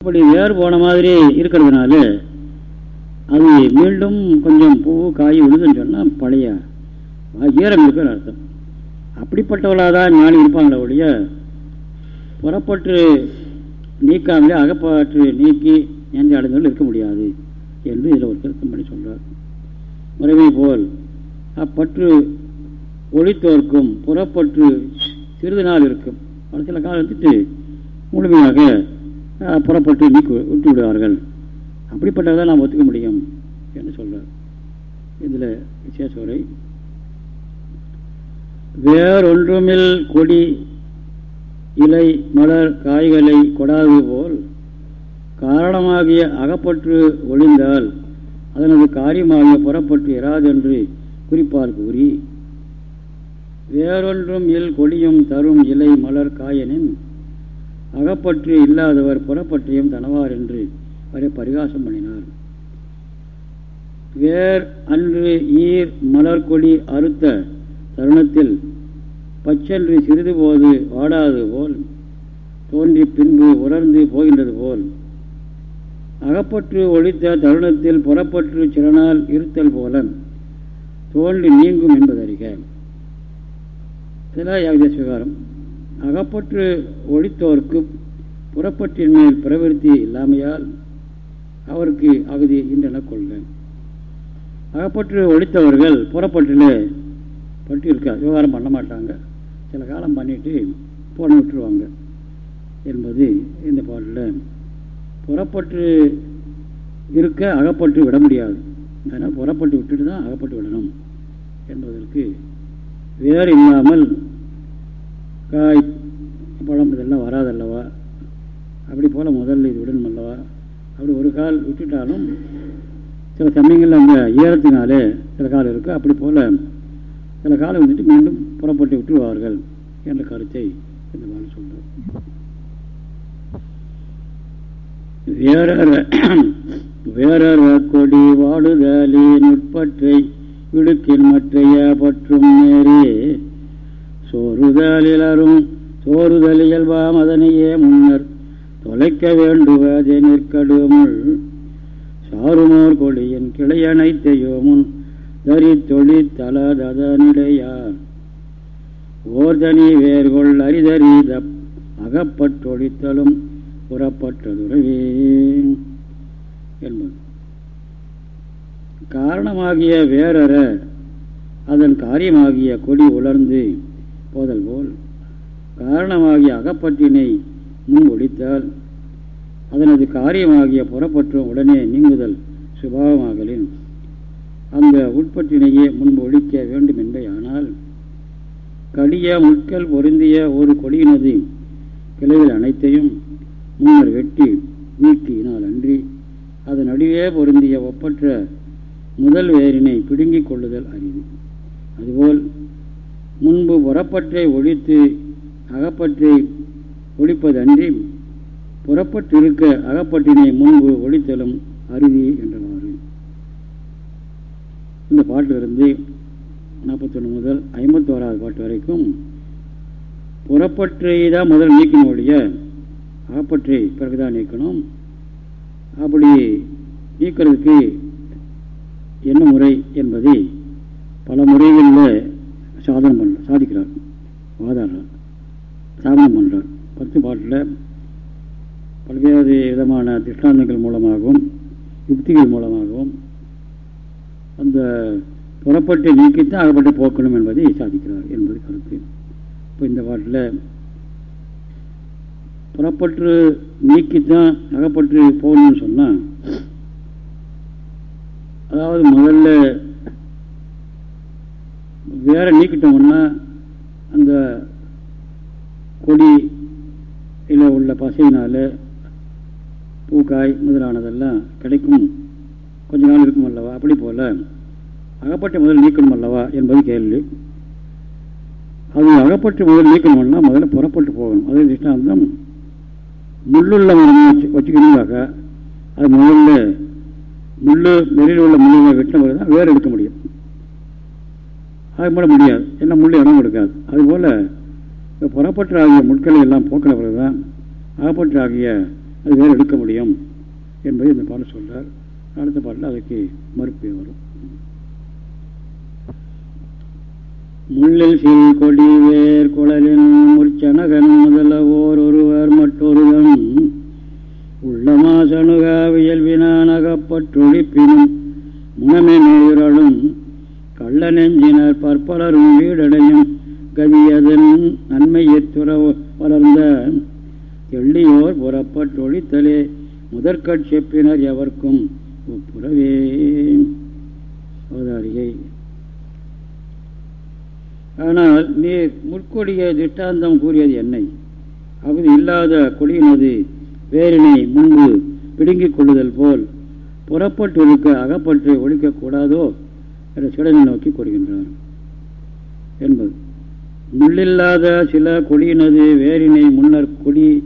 அப்படி வேறு போன மாதிரி இருக்கிறதுனால அது மீண்டும் கொஞ்சம் பூ காய் விழுதுன்னு சொன்னால் பழைய ஈரம் இருக்குன்னு அர்த்தம். அப்படிப்பட்டவளாக தான் ஞானி இருப்பாங்களே ஒழிய புறப்பட்டு நீக்காமலே அகப்பாற்று நீக்கி எந்த அடைந்தவர்கள் இருக்க முடியாது என்று இதில் ஒரு திருத்தம் பண்ணி சொல்கிறார் முறைமை போல் அப்பற்று ஒழித்தோர்க்கும் புறப்பற்று சிறிது நாள் இருக்கும். ஒரு சில காலம் முழுமையாக புறப்பட்டு நீக்கி விட்டு விடுவார்கள். அப்படிப்பட்டதை நாம் ஒத்துக்க முடியும் என்று சொல்கிறார் இதில் விசேஷ உரை வேறொன்றுமில் கொடி இலை மலர் காய்களை கொடாது போல் காரணமாகிய அகப்பற்று ஒளிந்தால் அதனது காரியமாகிய புறப்பட்டு இராதென்று குறிப்பால் கூறி வேறொன்றும் இல் கொடியும் தரும் இலை மலர் காயனின் அகப்பற்று இல்லாதவர் புறப்பற்றியும் தனவார் என்று அவரை பரிகாசம் பண்ணினார். வேர் அன்று ஈர் மலர் கொடி அறுத்த தருணத்தில் பச்சன்று சிறிது போது வாடாது போல் தோன்றி பின்பு உணர்ந்து போகின்றது போல். அகப்பற்று ஒழித்த தருணத்தில் புறப்பற்று சிறனால் இருத்தல் போல தோன்றி நீங்கும் என்பதறிக. சில ஏகதேச விவகாரம். அகப்பற்று ஒழித்தோர்க்கு புறப்பற்றின் மேல் பிரவருத்தி இல்லாமையால் அவருக்கு அகதி இன்றென கொள்க. அகப்பற்று ஒழித்தவர்கள் புறப்பட்டிலே பட்டு இருக்கா விவகாரம் பண்ண மாட்டாங்க. சில காலம் பண்ணிட்டு போன விட்டுருவாங்க என்பது இந்த பாட்டில். புறப்பட்டு இருக்க அகப்பட்டு விட முடியாது. அதனால் புறப்பட்டு விட்டுட்டு தான் அகப்பட்டு விடணும் என்பதற்கு வேறு இல்லாமல் காய் பழம் இதெல்லாம் வராதல்லவா? அப்படி போல் முதல்ல இது விடணும் அல்லவா? அப்படி ஒரு கால் விட்டுட்டாலும் சில சமயங்களில் அந்த ஈரத்தினாலே சில கால் இருக்குது அப்படி போல் சில காலம் வந்துட்டு மீண்டும் புறப்பட்டு விட்டுருவார்கள் என்ற கருத்தை இந்த மாதிரி சொல்கிறோம் வேறற வேறற கொடி வாடுதலி நுட்பற்றை விடுக்கின் மற்றைய பற்றும் நேரே சோறுதலிலரும் சோறுதல் இயல்பாம் அதனையே முன்னர் தொலைக்க வேண்டுவதே நிற்கடுமுள் சாருமோர் கொடியின் கிளையனைத்தையோ முன் தரி தொழி தலதனிடையார் ஓர்தனி வேர்கொள் அரிதறித அகப்பட்டொழித்தலும் புறப்பட்டதுறவே என்பது. காரணமாகிய வேறற அதன் காரியமாகிய கொடி உலர்ந்து போதல் போல் காரணமாகிய அகப்பற்றினை முன்ஒழித்தால் அதனது காரியமாகிய புறப்பற்றும் உடனே நீங்குதல் சுபாவமாகலின். அந்த உட்பற்றினையே முன்பு ஒழிக்க வேண்டும் என்பையானால் கடிய முட்கள் பொருந்திய ஒரு கொடியினது கிளைகள் அனைத்தையும் முன்னர் வெட்டி நீக்கினால் அன்றி அதன் நடுவே பொருந்திய ஒப்பற்ற முதல் வேரினை பிடுங்கிக் கொள்ளுதல் அறிவு அதுபோல் முன்பு புறப்பற்றை ஒழித்து அகப்பற்றை ஒழிப்பதன்றி புறப்பட்டிருக்க அகப்பட்டினை முன்பு ஒழித்தலும் அருதி என்றவாறு. இந்த பாட்டிலிருந்து நாற்பத்தொன்று முதல் ஐம்பத்தோராவது பாட்டு வரைக்கும் புறப்பற்றை தான் முதல் நீக்கணும் ஒழிய அகப்பற்றை பிறகுதான் நீக்கணும். அப்படி நீக்கிறதுக்கு என்ன முறை என்பதை பல முறைகளில் சாதனம் பண்ண சாதிக்கிறார் வாதாடுறார் சாதனம் பண்ணுறார் பத்து பாட்டில் பல்வேறு விதமான திஷ்டாந்தங்கள் மூலமாகவும் யுக்திகள் மூலமாகவும் அந்த புறப்பட்டு நீக்கித்தான் அகப்பட்டு போக்கணும் என்பதை சாதிக்கிறார் என்பது கருத்து. இப்போ இந்த பாட்டில் புறப்பட்டு நீக்கித்தான் அகப்பட்டு போகணும்னு சொன்னால் அதாவது முதல்ல வேற நீக்கிட்டோம்னா அந்த கொடியில் உள்ள பசையினால் பூக்காய் முதலானதெல்லாம் கிடைக்கும். கொஞ்ச நாள் இருக்கும் அல்லவா? அப்படி போல் அகப்பட்டு முதல் நீக்கணும் அல்லவா என்பது கேள்வி. அது அகப்பட்டு முதல் நீக்கணும்னா முதல்ல புறப்பட்டு போகணும். அதே திஷ்டாந்தம் முள்ளுள்ள மரம் வச்சு வச்சுக்கணுங்காக அது முதல்ல முள்ளு வெளியில் உள்ள முள்ளுகளை வெட்டின பிறகு தான் வேறு எடுக்க முடியும். அது போல முடியாது. என்ன முள் இடம் கொடுக்காது. அதுபோல் புறப்பற்றாகிய முட்களை எல்லாம் போக்கிற பிறகு தான் அகப்பற்றாகிய அது வேறு எடுக்க முடியும் என்பதை இந்த பாடல் சொல்கிறார் அடுத்த பாட்டில் அதுக்கு மறுப்பு வரும். முள்ளில் சிறு கொடி வேர் குழலின் முற்சனகன் முதல ஓர் ஒருவர் மற்றொருவன். உள்ளமா சனுகாவியல் இயல்பினான் அகப்பற்றொழிப்பினும் முனமே நேயுரலும் கள்ள நெஞ்சினர் பற்பலரும் வீடடையும் கவியதன் நன்மையை துற வளர்ந்த எள்ளியோர் புறப்பட்டொழித்தலே முதற்கட் செப்பினர் எவர்க்கும் ஒப்புரவே. அவதாரிகை. ஆனால் நீர் முற்கொடிய திஷ்டாந்தம் கூறியது என்னை? அவது இல்லாத கொடியினது வேரினை முன்பு பிடுங்கிக் கொள்ளுதல் போல் புறப்பட்டு ஒழிக்க அகப்பற்றை ஒழிக்கக்கூடாதோ சிடனை நோக்கி கூறுகின்றார். என்பது. முள்ளில்லாத சில கொடியினது வேரினை முன்னர் கொடி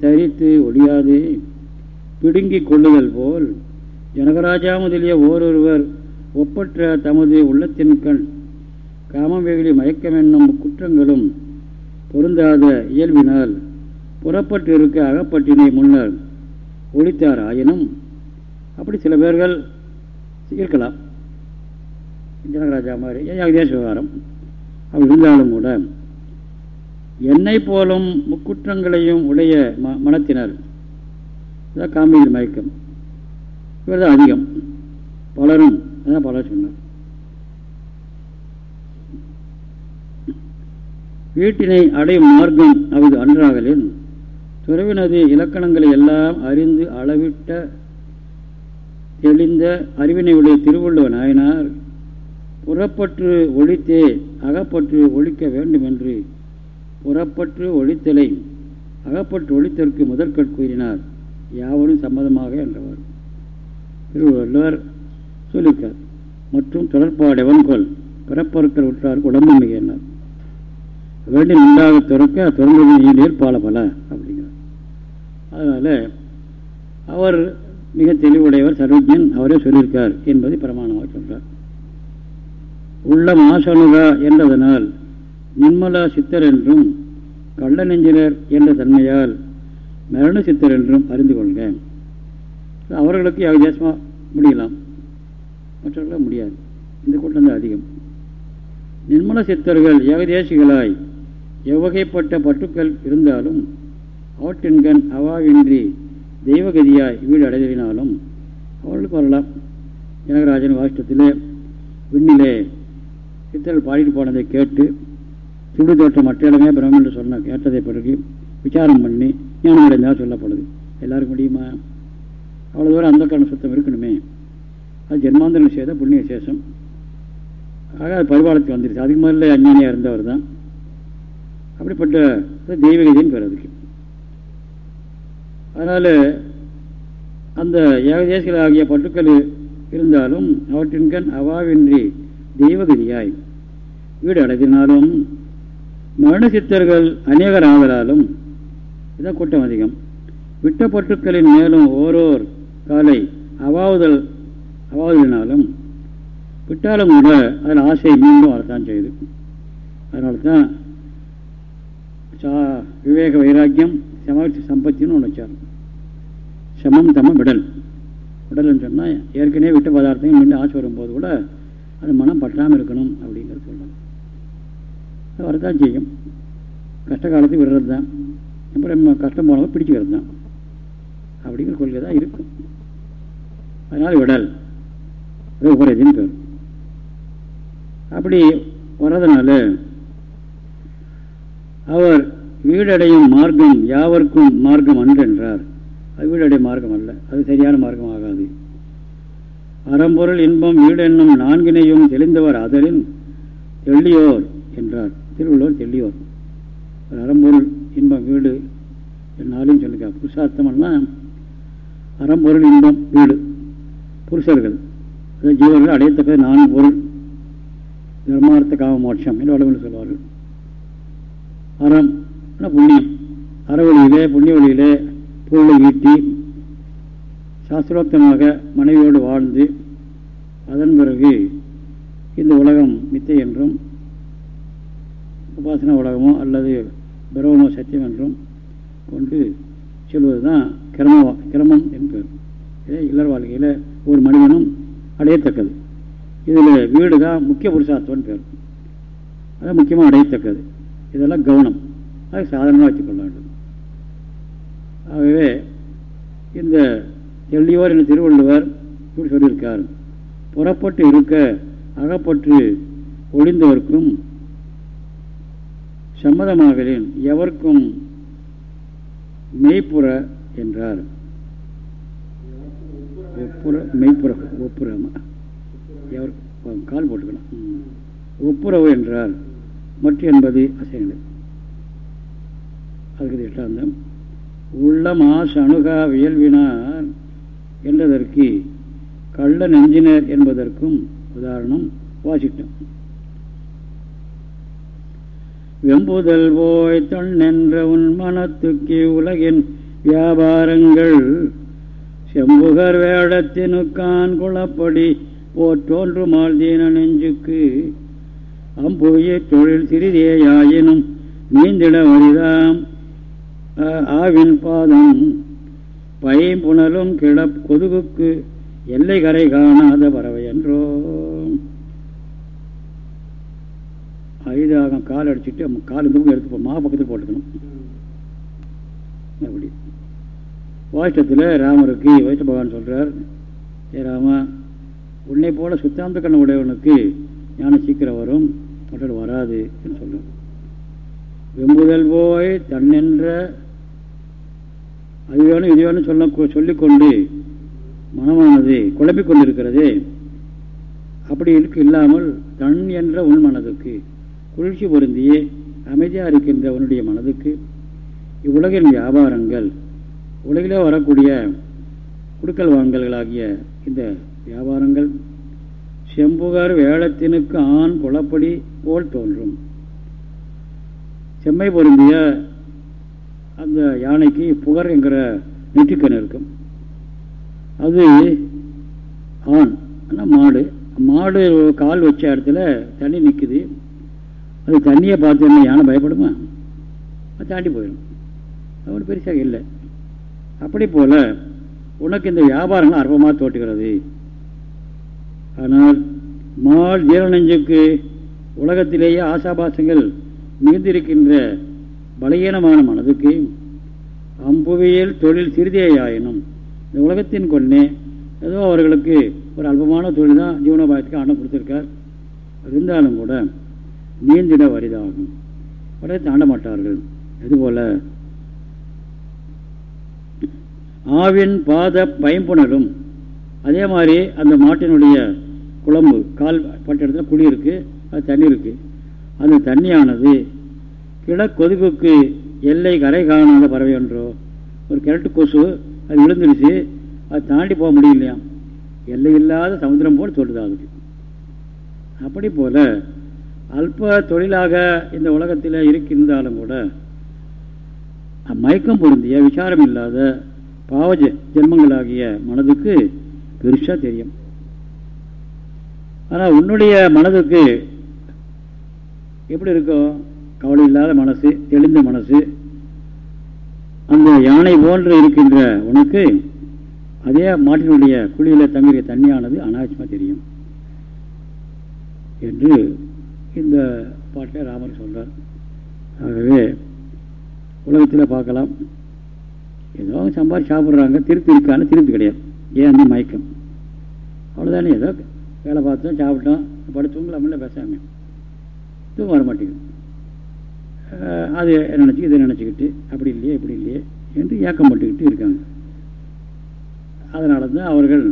தரித்து ஒழியாது பிடுங்கிக் கொள்ளுதல் போல் ஜனகராஜா முதலிய ஓரொருவர் ஒப்பற்ற தமது உள்ளத்தின் கண் காமம் வெகுளி மயக்கம் குற்றங்களும் பொருந்தாத இயல்பினால் புறப்பட்டு இருக்க அகப்பட்டினை முன்னர் ஒழித்தார் ஆயினும் அப்படி சில பேர்கள் இருக்கலாம். ஜனகராஜா மாதிரி ஏகதேச விவகாரம் அப்படி இருந்தாலும் கூட என்னை போலும் முக்குற்றங்களையும் உடைய ம மனத்தினர் இதான் காமியின் மயக்கம். இவர் தான் அதிகம். பலரும் அதான் பலர் சொன்னார். வீட்டினை அடையும் மார்க்கம் அது அன்றாகலின் துறவினது இலக்கணங்களை எல்லாம் அறிந்து அளவிட்ட தெளிந்த அறிவினையுடைய திருவள்ளுவ நாயனார் புறப்பற்று ஒழித்தே அகப்பற்று ஒழிக்க வேண்டும் என்று புறப்பற்று ஒழித்தலை. அகப்பற்று ஒழித்தற்கு முதற்கட் கூறினார். யாவரும் சம்மதமாக என்றவர். திருவள்ளுவர் சொல்லிக்கார் மற்றும் தொடர்பாடவன் கொள் பிறப்பொருட்கள் உற்றார் உடம்பு மிகினார் வேண்டி நன்றாக துறக்க துறந்தது நீர் பால பல அப்படிங்கிறார். அதனால் அவர் மிக தெளிவுடையவர் சர்வஜன் அவரே சொல்லியிருக்கார் என்பதை பிரமாணமாக சொல்கிறார் உள்ள மாசணுகா என்றதனால் நிர்மலா சித்தர் என்றும் கள்ள நெஞ்சினர் என்ற தன்மையால் மரண சித்தர் என்றும் அறிந்து கொள்க. அவர்களுக்கு வித்தியாசமாக முடியலாம். மற்றவர்களால் முடியாது. இந்த கூட்டம் தான் அதிகம். நிர்மல சித்தர்கள் ஏகதேசிகளாய் எவ்வகைப்பட்ட பட்டுக்கள் இருந்தாலும் அவற்றின்கண் அவாவின்றி தெய்வகதியாய் வீடு அடைதலினாலும் அவர்களுக்கு வரலாம். ஜனகராஜன் வாஷ்டத்திலே விண்ணிலே சித்தர்கள் பாடிட்டு போனதை கேட்டு சுடு தோற்றம் மற்ற இடமே பிரம்மம் என்று சொன்ன கேட்டதை பிறகு விசாரம் பண்ணி ஞானம் அடைந்தால் சொல்லப்படுது. எல்லாருக்கும் முடியுமா அவ்வளோ தூரம் அந்த கரண சுத்தம் இருக்கணுமே. அது ஜென்மாந்திரம் செய்த புண்ணிய விசேஷம். ஆக அது பரிபாலத்துக்கு வந்துருச்சு. அதுக்கு முதல்ல அஞ்ஞானியாக இருந்தவர் தான். அப்படிப்பட்ட தெய்வகதின்னு பேர் அதுக்கு. அதனால் அந்த ஏகதேசிகள் ஆகிய பட்டுக்கள் இருந்தாலும் அவற்றின் கண் அவாவின்றி தெய்வகதியாய் வீடு அடைத்தினாலும் மரண சித்தர்கள் அநேகர் ஆதலாலும் இதான் கூட்டம் அதிகம். விட்ட பட்டுக்களின் மேலும் ஓரோர் காலை அவாவுதல் அவாவுதலினாலும் விட்டாலும் கூட அதில் ஆசை மீண்டும் வரத்தான் செய்யுது அதனால தான் சா விவேக வைராக்கியம் சமர்த்தி சம்பத்தின்னு ஒன்று வச்சார். சமம் தமம் விடல். விடல்னு சொன்னால் ஏற்கனவே விட்ட பதார்த்தங்கள் மீண்டும் ஆசை வரும்போது கூட அது மனம் பற்றாமல் இருக்கணும் அப்படிங்கிறது சொல்லலாம் அது வரதான் செய்யும் கஷ்ட காலத்துக்கு விடுறது தான் அப்புறம் கஷ்டம் போனவங்க பிடிச்சிக்கிறது தான் அப்படிங்கிற கொள்கை தான் இருக்கும் அதனால் விடல். உபரதின்னு பேர். அப்படி வர்றதுனால அவர் வீடடையும் மார்க்கம் யாவர்க்கும் மார்க்கம் அன்று என்றார் அது வீடடைய மார்க்கம் அல்ல. அது சரியான மார்க்கம் ஆகாது. அறம்பொருள் இன்பம் வீடு என்னும் நான்கினையும் தெளிந்தவர் அதலின் தெள்ளியோர் என்றார். திருவள்ளுவர் தெள்ளியோர். அறம்பொருள் இன்பம் வீடு நாளையும் சொல்லிக்கா புருஷார்த்தம்னா அறம்பொருள் இன்பம் வீடு. புருஷர்கள் அதாவது ஜீவர்கள் அடையத்தக்க நான்கு பொருள் தர்மார்த்த காம மோட்சம் என்று வளவில் சொல்வார்கள். அறம் புண்ணியம்? அறவழியிலே புண்ணிய வழியிலே பொருளை ஈட்டி சாஸ்திரோக்தமாக மனைவியோடு வாழ்ந்து அதன் பிறகு இந்த உலகம் மித்தை என்றும் உபாசன உலகமோ அல்லது பிரவமோ சத்தியம் என்றும் கொண்டு செல்வது தான் கிரம கிரமம் என்பது. இதே இல்லற வாழ்க்கையில் ஒரு மனிதனும் அடையத்தக்கது. இதில் வீடு தான் முக்கிய புருஷார்த்தம்னு பேர். அது முக்கியமாக அடையத்தக்கது. இதெல்லாம் கவனம். அது சாதாரணமாக வச்சுக்கொள்ள வேண்டும். ஆகவே இந்த எள்ளியோர் என திருவள்ளுவர் இப்படி சொல்லியிருக்கார். புறப்பட்டு இருக்க அகப்பற்று ஒளிந்தவர்க்கும் சம்மதமாகலேன் எவர்க்கும் மெய்ப்புற என்றார். ஒப்புற மெய்ப்புற ஒப்புறமா? எவர் கால் போட்டுக்கலாம் ஒப்புரவு என்றார் மற்ற என்பது அசைங்கள் அதுக்கு எட்டாந்தம். உள்ளமாசு அணுகா வியல்வினார். என்றதற்கு கள்ள நெஞ்சினர் என்பதற்கும் உதாரணம் வாசிட்டம் வெம்புதல் போய் நின்ற உன் மனத்துக்கு உலகின் வியாபாரங்கள் செம்புகர் வேடத்தினுக்கான் குளப்படி போற்றோன்று மால்தீன நெஞ்சுக்கு அம்புய தொழில் சிறிதேயாயினும் நீந்திட வரிதாம் ஆவின் பாதம் பைம்புணலும் கிட கொதுகுக்கு எல்லை கரை காணாத பறவை என்றோ. ஐதாகம் கால் அடிச்சுட்டு கால் இந்த பக்கம் எடுத்து மா பக்கத்தில் போட்டுக்கணும். அப்படி. வாஷ்டத்தில் ராமருக்கு வைத்த பகவான் சொல்கிறார் ஏ ராமா உன்னை போல சுத்தாந்த கண்ண உடையவனுக்கு ஞானம் சீக்கிரம் வரும் மற்ற வராதுன்னு சொல்கிறார் வெம்புதல் போய் தன்னென்ற அது வேணும் இது வேணும் சொல்ல சொல்லிக்கொண்டு மனமானது குழப்பிக் கொண்டிருக்கிறது அப்படி இருக்கு இல்லாமல் தன் என்ற உன் மனதுக்கு குளிர்ச்சி பொருந்திய அமைதியாக இருக்கின்ற உன்னுடைய மனதுக்கு இவ்வுலகின் வியாபாரங்கள் உலகிலே வரக்கூடிய குடுக்கல் வாங்கல்களாகிய இந்த வியாபாரங்கள் செம்புகார் வேளத்தினுக்கு ஆண் குளப்படி போல் தோன்றும். செம்மை பொருந்திய அந்த யானைக்கு புகர் என்கிற நெற்றிக்கண் இருக்கும். அது ஆண் ஆனால் மாடு. மாடு கால் வச்ச இடத்துல தண்ணி நிற்குது அது தண்ணியை பார்த்து என்ன யானை பயப்படுமா? அது தாண்டி போயிடும். அது பெருசாக இல்லை. அப்படி போல் உனக்கு இந்த வியாபாரங்கள் அற்பமாக தோட்டுகிறது ஆனால் மால் ஜீரணஞ்சுக்கு உலகத்திலேயே ஆசாபாசங்கள் மிகுந்திருக்கின்ற பலகீனமான மனதுக்கு அம்புவியல் தொழில் சிறிதேயாயினும் இந்த உலகத்தின் கொண்டே ஏதோ அவர்களுக்கு ஒரு அல்பமான தொழில் தான் ஜீவனோபாயத்துக்கு ஆண்டம் கொடுத்துருக்கார். இருந்தாலும் கூட நீந்திட வரிதாகும். உடனே தாண்ட மாட்டார்கள். இதுபோல ஆவின் பாத பயம்புணரும் அதே மாதிரி அந்த மாட்டினுடைய குழம்பு கால் பட்ட இடத்துல குழி இருக்குது அது தண்ணி இருக்குது அந்த தண்ணியானது கிட கொதிப்புக்கு எல்லை கரை காணாத பறவை என்றோ ஒரு கிழட்டு கொசு அது விழுந்துருச்சு அது தாண்டி போக முடியலையாம் எல்லை இல்லாத சமுத்திரம் போல் சொல்லுது அதுக்கு அப்படி போல அல்ப தொழிலாக இந்த உலகத்தில் இருக்கின்றாலும் கூட மயக்கம் பொருந்திய விசாரம் இல்லாத பாவ ஜென்மங்களாகிய மனதுக்கு பெருசா தெரியும். ஆனால் உன்னுடைய மனதுக்கு எப்படி இருக்கும் கவலை இல்லாத மனசு தெளிந்த மனசு. அந்த யானை போன்று இருக்கின்ற உனக்கு அதே மாட்டினுடைய குழியில் தங்கிய தண்ணியானது அனாவசியமாக தெரியும் என்று இந்த பாட்டை ராமர் சொல்கிறார் ஆகவே உலகத்தில் பார்க்கலாம். ஏதோ சம்பாதி சாப்பிட்றாங்க திருப்தி இருக்கான்னு திருப்தி கிடையாது. ஏன் அந்த மயக்கம்? அவ்வளோதானே ஏதோ வேலை பார்த்தோம் சாப்பிட்டோம் படுத்தவங்கள நம்மள பேசாமல் தூக்கம் வர மாட்டேங்குது அது நினச்சி இதை நினச்சிக்கிட்டு அப்படி இல்லையே இப்படி இல்லையே என்று ஏக்கம் பட்டுக்கிட்டு இருக்காங்க. அதனால தான் அவர்கள்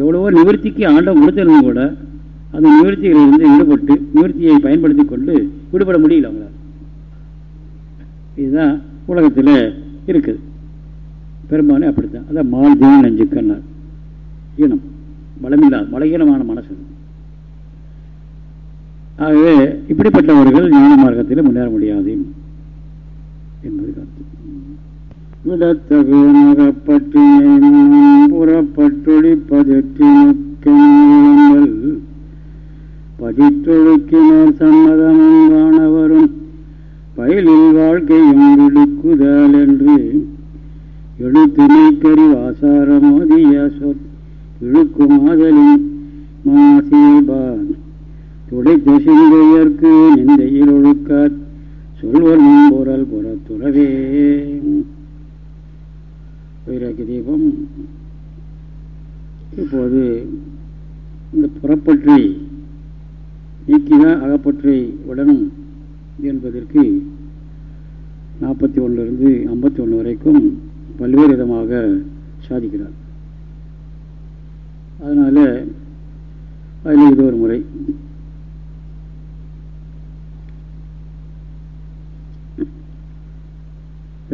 எவ்வளவோ நிவர்த்திக்கு ஆண்டம் கொடுத்தனும் கூட அந்த நிவர்த்திகளிலிருந்து ஈடுபட்டு நிவர்த்தியை பயன்படுத்தி கொண்டு விடுபட முடியல அவங்களால். இதுதான் உலகத்தில் இருக்குது. பெரும்பாலும் அப்படித்தான். அதான் மால் ஜீவன் நெஞ்சுக்கன்னார் ஈனம் பலமில்லாத பலகீனமான மனசு ஆகவே இப்படிப்பட்டவர்கள் ஞான மார்க்கத்தில் முன்னேற முடியாது என்பது கருத்து. விடத்தகு நகப்பற்றினை புறப்பட்டொழிப்பதற்றினங்கள் பதிற்றொழுக்கினர் சம்மதமும் காணவரும் பயிலில் வாழ்க்கையும் விடுக்குதல் என்று எழுத்துமை வாசாரமோதிய சொற் இழுக்குமாதலின் மாசியல்பான் துடை சிந்தையற்கு நிந்தையில் ஒழுக்கார். சொல்வர் முன்புறல் புறத்துறவே வைராக்கி தீபம். இப்போது இந்த புறப்பற்றி நீக்கிதான் அகப்பற்றை உடனும் என்பதற்கு நாற்பத்தி ஒன்றிலிருந்து ஐம்பத்தி ஒன்று வரைக்கும் பல்வேறு விதமாக சாதிக்கிறார். அதனால் அதில் இது ஒரு முறை.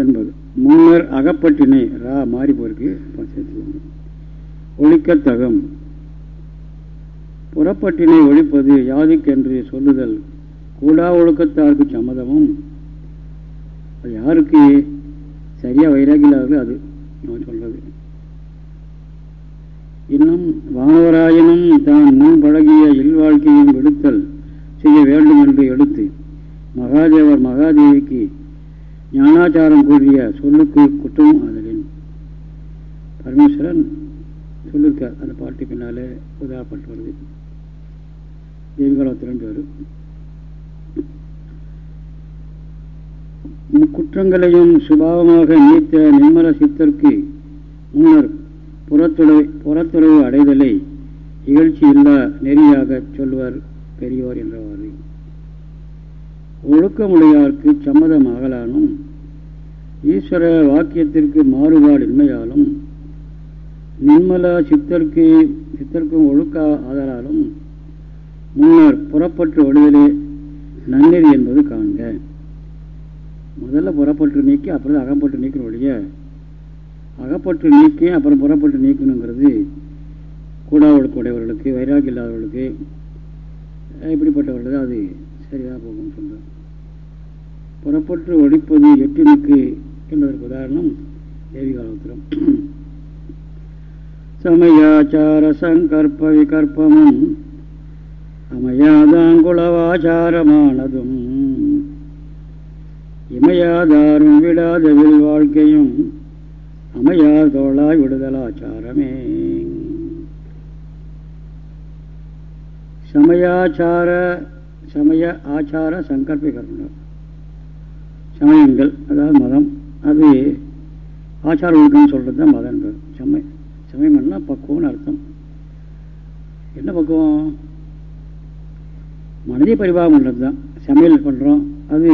என்பது. முன்னர் அகப்பட்டினை ரா மாறி போருக்கு ஒழிக்கத்தகம். புறப்பட்டினை ஒழிப்பது யாதுக்கென்று சொல்லுதல். கூடா ஒழுக்கத்தாருக்கு சம்மதமும். அது யாருக்கு? சரியாக வைராகிலார்கள் அது நான் சொல்கிறது இன்னும் வானவராயனும் தான் முன் பழகிய இல்வாழ்க்கையும் விடுத்தல் செய்ய வேண்டும் என்று எடுத்து மகாதேவர் மகாதேவிக்கு ஞானாச்சாரம் கூறிய சொல்லுக்கு குற்றம் ஆதலின். பரமேஸ்வரன் சொல்லியிருக்கார் அந்த பாட்டு பின்னாலே உதாரணப்பட்டு வருது. தேவிகாலத்திரண்டு வரும் முக்குற்றங்களையும் சுபாவமாக நீத்த நிம்மல சித்தருக்கு முன்னர் புறத்துறை புறத்துறவு அடைதலை இகழ்ச்சி இல்லா நெறியாக சொல்வர் பெரியோர் என்றவாறு. ஒழுக்கமுடையார்க்கு சம்மதமாகலானும் ஈஸ்வர வாக்கியத்திற்கு மாறுபாடு இன்மையாலும் நிம்மல சித்தருக்கு சித்தருக்கும் ஒழுக்க ஆதலாலும் முன்னர் புறப்பட்டு ஒழுதலே நன்னெறி என்பது காண்க. முதல்ல புறப்பட்டு நீக்கி அப்புறம் அகப்பட்டு நீக்கிற ஒழிய அகப்பட்டு நீக்கி அப்புறம் புறப்பட்டு நீக்கணுங்கிறது கூடா ஒழுக்க உடையவர்களுக்கு வைராகி இல்லாதவர்களுக்கு இப்படிப்பட்டவர்களுக்கு அது சரியாக போகும்னு சொல்கிறார் புறப்பட்டு ஒழிப்பது எட்டினுக்கு என்பதற்கு உதாரணம் தேவிகாலோத்திரம். சமயாச்சார சங்கற்ப விகற்பமும் அமையாதாங்குளவாச்சாரமானதும் இமையாதாரும் விடாதவில் வாழ்க்கையும் அமையார் தோளாய் விடுதலாச்சாரமே. சமயாச்சார சமய ஆச்சார சங்கற்ப சமயங்கள் அதாவது மதம் அது ஆச்சார ஒழுக்கம்னு சொல்கிறது தான் மதம் சமய சமயம்னா பக்குவம்னு அர்த்தம். என்ன பக்குவம்? மனதை பரிபாகம் பண்ணுறது தான் சமையல் பண்ணுறோம் அது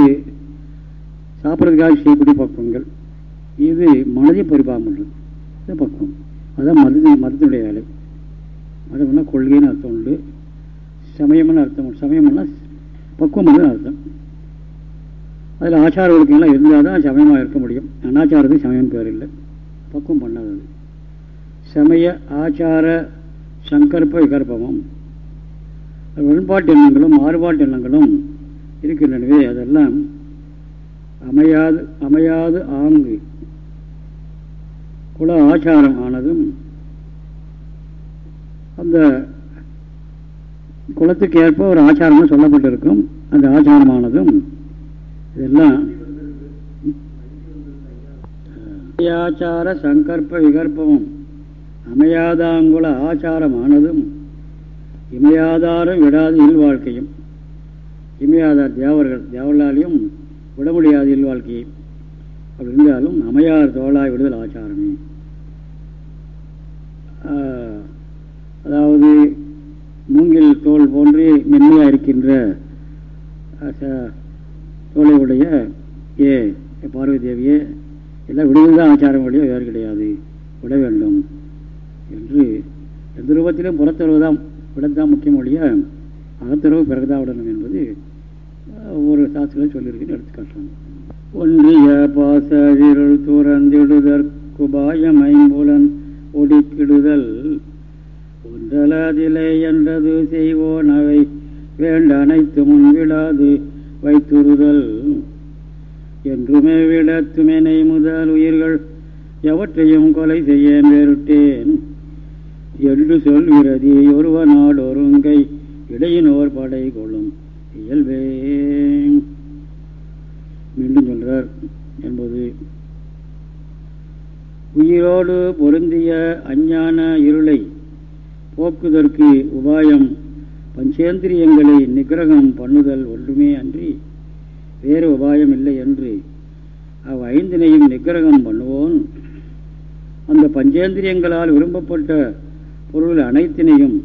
சாப்பிட்றதுக்காக செய்யக்கூடிய பக்குவங்கள். இது மனதை பரிபாகம் பண்ணுறது இது பக்குவம். அதுதான் மதத்து மதத்தினுடைய வேலை. மதம்னா கொள்கைன்னு அர்த்தம் உண்டு. சமயம்னு அர்த்தம் சமயம்னா பக்குவம் அர்த்தம். அதில் ஆச்சார ஒழுக்கங்கள்லாம் இருந்தால் தான் சமயமாக இருக்க முடியும். அனாச்சாரத்துக்கு சமயம் பேர் இல்லை. பக்குவம் பண்ணாதது சமய ஆச்சார சங்கற்ப விகற்பமும் உடன்பாட்டு எண்ணங்களும் மாறுபாட்டு எண்ணங்களும் இருக்கின்றனவே. அதெல்லாம் அமையாது அமையாது ஆங்கு. குல ஆச்சாரம் ஆனதும் அந்த குலத்துக்கு ஏற்ப ஒரு ஆச்சாரம் சொல்லப்பட்டிருக்கும். அந்த ஆச்சாரமானதும் இதெல்லாம் ஆச்சார சங்கற்ப விகற்பமும் அமையாதாங்குல ஆச்சாரமானதும் இமையாதாரம் விடாது இல்வாழ்க்கையும் இமையாதார் தேவர்கள் தேவர்களாலையும் விட முடியாத இல்வாழ்க்கையை அப்படி இருந்தாலும் அமையார் தோளாய் விடுதல் ஆச்சாரமே. அதாவது மூங்கில் தோல் போன்று மென்மையாக இருக்கின்ற உடைய ஏ பார்வதி தேவியே எல்லாம் விடுதல் தான் ஆச்சாரம் வழியோ வேறு கிடையாது. விட வேண்டும். என்று எந்த ரூபத்திலும் புறத்தளவு தான் விடத்தான் முக்கியம் ஒழிய அகத்தரவு பிறகுதான் விடணும் என்பது ஒவ்வொரு சாஸ்திரம் சொல்லியிருக்குன்னு எடுத்துக்காட்டுறாங்க ஒன்றிய பாசழிருள் துறந்திடுதற்குபாயம் ஐம்புலன் ஒடிக்கிடுதல் ஒன்றலாதிலே என்றது செய்வோன் அவை வேண்ட அனைத்து முன்விடாது வைத்துறுதல். என்றுமே விடத்துமெனை முதல் உயிர்கள் எவற்றையும் கொலை செய்ய நேருட்டேன். என்று சொல்கிறது ஒருவ நாடொருங்கை இடையினோர் படை கொள்ளும் இயல்பே மீண்டும் சொல்றார் என்பது. உயிரோடு பொருந்திய அஞ்ஞான இருளை போக்குதற்கு உபாயம் பஞ்சேந்திரியங்களை நிகிரகம் பண்ணுதல் ஒன்றுமே அன்றி வேறு உபாயம் இல்லை என்று அவ் ஐந்தினையும் நிகிரகம் பண்ணுவோன். அந்த பஞ்சேந்திரியங்களால் விரும்பப்பட்ட பொருள் அனைத்தினையும்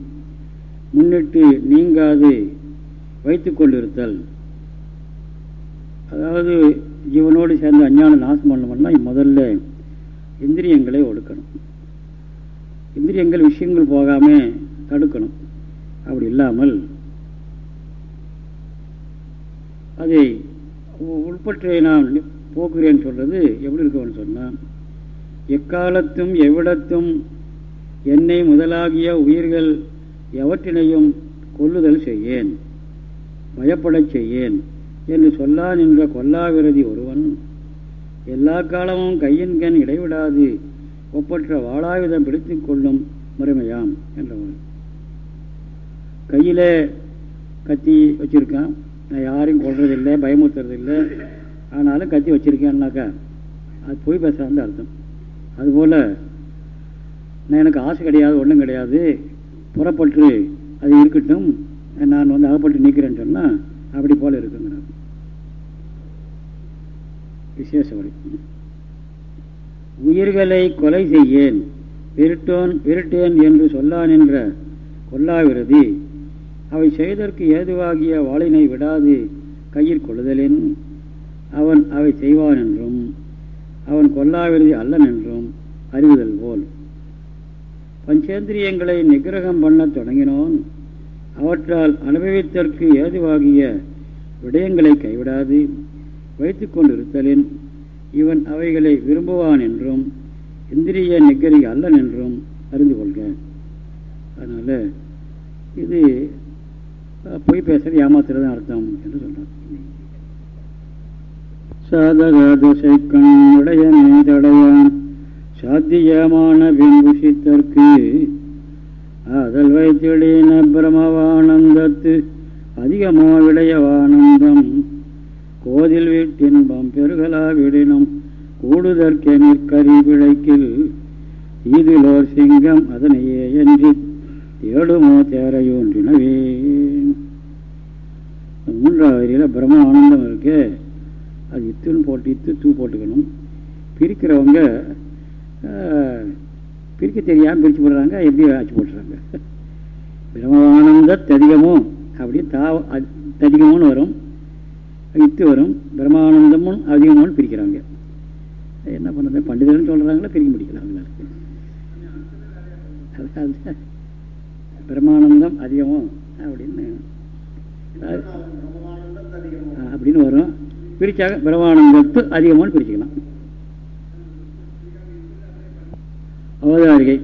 முன்னிட்டு நீங்காது வைத்து கொண்டிருத்தல். அதாவது ஜீவனோடு சேர்ந்த அஞ்ஞான நாசம் பண்ணணும்னா முதல்ல இந்திரியங்களை ஒடுக்கணும். இந்திரியங்கள் விஷயங்கள் போகாமல் தடுக்கணும். அப்படி இல்லாமல் அதை உள்பற்றை நான் போக்குறேன்னு சொல்கிறது எப்படி இருக்கணும்னு சொன்னால் எக்காலத்தும் எவ்விடத்தும் என்னை முதலாகிய உயிர்கள் எவற்றினையும் கொல்லுதல் செய்யேன் பயப்படச் செய்யேன் என்று சொல்லா நின்ற கொல்லாவிரதி ஒருவன் எல்லா காலமும் கையின் கண் இடைவிடாது ஒப்பற்ற வாழாயுதம் பிடித்து கொள்ளும் முறைமையாம் என்றவன். கையில் கத்தி வச்சுருக்கான். நான் யாரையும் கொள்றதில்லை பயமுறுத்துறதில்லை. ஆனாலும் கத்தி வச்சுருக்கேன்னாக்கா அது போய் பேசுகிறான்னு அர்த்தம். அதுபோல் நான் எனக்கு ஆசை கிடையாது ஒன்றும் கிடையாது. புறப்பட்டு அது இருக்கட்டும். நான் வந்து அகப்பட்டு நீக்கிறேன்னு சொன்னால் அப்படி போல் இருக்குங்கிறார் விசேஷ வழி. உயிர்களை கொலை செய்யேன் விருட்டோன் விருட்டேன் என்று சொல்லான் என்ற கொல்லாவிரதி அவை செய்தற்கு ஏதுவாகிய வாளினை விடாது கையில் கொள்ளுதலின் அவன் அவை செய்வான் என்றும் அவன் கொல்லாவிருதி அல்லன் என்றும் அறிவுதல் போல். பஞ்சேந்திரியங்களை நிகிரகம் பண்ணத் தொடங்கினோன். அவற்றால் அனுபவித்தற்கு ஏதுவாகிய விடயங்களை கைவிடாது வைத்து கொண்டிருத்தலின். இவன் அவைகளை விரும்புவான் என்றும் இந்திரிய நிகரி அல்லன் என்றும் அறிந்து கொள்க. அதனால் இது பொய் பேசுறது ஏமாத்துறது அர்த்தம் என்று சொல்றார். சாதகாதிசை கண்ணுடைய நீந்தடையான் சாத்தியமான பின்புஷித்தற்கு அதல் வைத்திடின பிரமவானந்தத்து அதிகமோ விடையவானந்தம் கோதில் வீட்டின்பம் பெருகலாவிடினும் கூடுதற்கே நிற்கறி பிழைக்கில் ஈதிலோர் சிங்கம் அதனையே என்று ஏழுமோ தேரையோன்றினவே. மூன்றாவது வரியில் பிரம்ம ஆனந்தம் இருக்கு. அது இத்துன்னு போட்டு இத்து தூ போட்டுக்கணும். பிரிக்கிறவங்க பிரிக்க தெரியாமல் பிரித்து போடுறாங்க எப்படி ஆச்சு போட்டுறாங்க பிரம்மானந்த ததிகமும் அப்படி தா ததிகமும்னு வரும். இத்து வரும் பிரம்மானந்தமும் அதிகமும் பிரிக்கிறாங்க. என்ன பண்ணுறது? பண்டிதர்னு சொல்கிறாங்களா பிரிக்க முடியல அவங்களுக்கு பிரம்மானந்தம் அதிகமும் அப்படின்னு அப்படின்னு வரும். பிரிச்சாக பிரமானந்தத்து அதிகமானு பிரிச்சுக்கலாம். அவதாரிகை.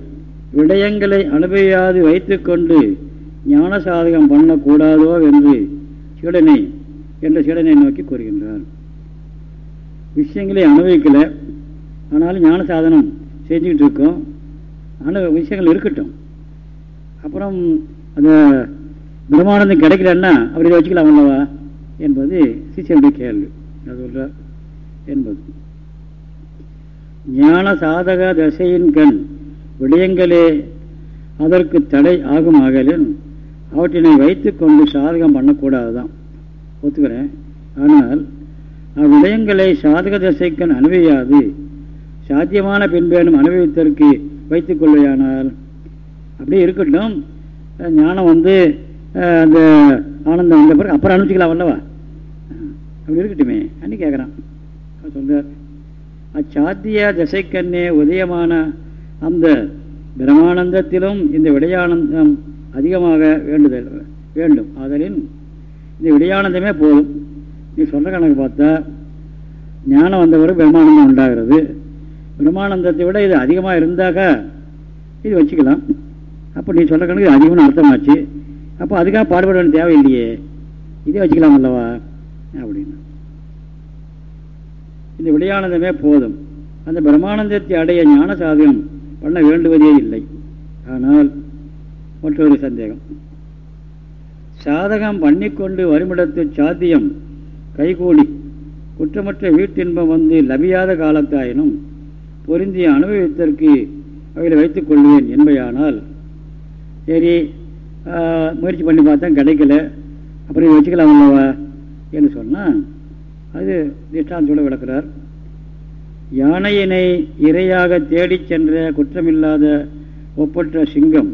விடயங்களை அனுபவியாது வைத்துக்கொண்டு ஞான சாதகம் பண்ணக்கூடாதோ என்று சீடனை என்ற சீடனை நோக்கி கூறுகின்றார். விஷயங்களை அனுபவிக்கல. ஆனாலும் ஞான சாதனம் செஞ்சுக்கிட்டு இருக்கோம். அனு விஷயங்கள் இருக்கட்டும். அப்புறம் அந்த பிரம்மானந்தம் கிடைக்கலன்னா அப்படி வச்சுக்கலாம் அல்லவா? என்பது சிஷியனுடைய கேள்வி. நான் சொல்கிறார் என்பது. ஞான சாதக தசையின் கண் விடயங்களே அதற்கு தடை ஆகும் ஆகலின் அவற்றினை வைத்து கொண்டு சாதகம் பண்ணக்கூடாதுதான். ஒத்துக்கிறேன். ஆனால் அவ்விடயங்களை சாதக தசைக்கண் அனுபவியாது. சாத்தியமான பின்பேனும் அனுபவித்தற்கு வைத்துக் கொள்வையானால் அப்படியே இருக்கட்டும். ஞானம் வந்து அந்த ஆனந்தம் வந்த பிறகு அப்புறம் அனுப்பிச்சிக்கலாம் வல்லவா? அப்படி இருக்கட்டுமே. அன்னி கேட்குறான் சொல்றார் அச்சாத்திய திசைக்கண்ணே உதயமான அந்த பிரமானந்தத்திலும் இந்த விடயானந்தம் அதிகமாக வேண்டுதல் வேண்டும். ஆதலின் இந்த விடயானந்தமே போதும். நீ சொல்கிற கணக்கு பார்த்தா ஞானம் வந்தவரை பிரம்மானந்தம் உண்டாகிறது. பிரம்மானந்தத்தை விட இது அதிகமாக இருந்தாக்கா இது வச்சுக்கலாம். அப்போ நீ சொல்கிற கணக்கு அதிகம்னு அர்த்தமாச்சு. அப்போ அதுக்காக பாடுபட வேண்டிய தேவையில்லையே. இதே வச்சுக்கலாம் அல்லவா அப்படின்னு. இந்த விடையானந்தமே போதும். அந்த பிரம்மானந்தத்தை அடைய ஞான சாதகம் பண்ண வேண்டுவதே இல்லை. ஆனால் மற்றொரு சந்தேகம். சாதகம் பண்ணிக்கொண்டு வருமிடத்து சாத்தியம் கைகூடி குற்றமற்ற வீட்டின்பம் வந்து லபியாத காலத்தாயினும் பொருந்திய அனுபவித்தற்கு அவைகளை வைத்துக் கொள்வேன் என்பையானால் சரி முயற்சி பண்ணி பார்த்தேன் கிடைக்கல. அப்புறம் வச்சுக்கலாம் அல்லவா என்று சொன்னால் அது திஷ்டாந்தோடு விளக்குறார். யானையினை இரையாக தேடிச் சென்ற குற்றமில்லாத ஒப்பற்ற சிங்கம்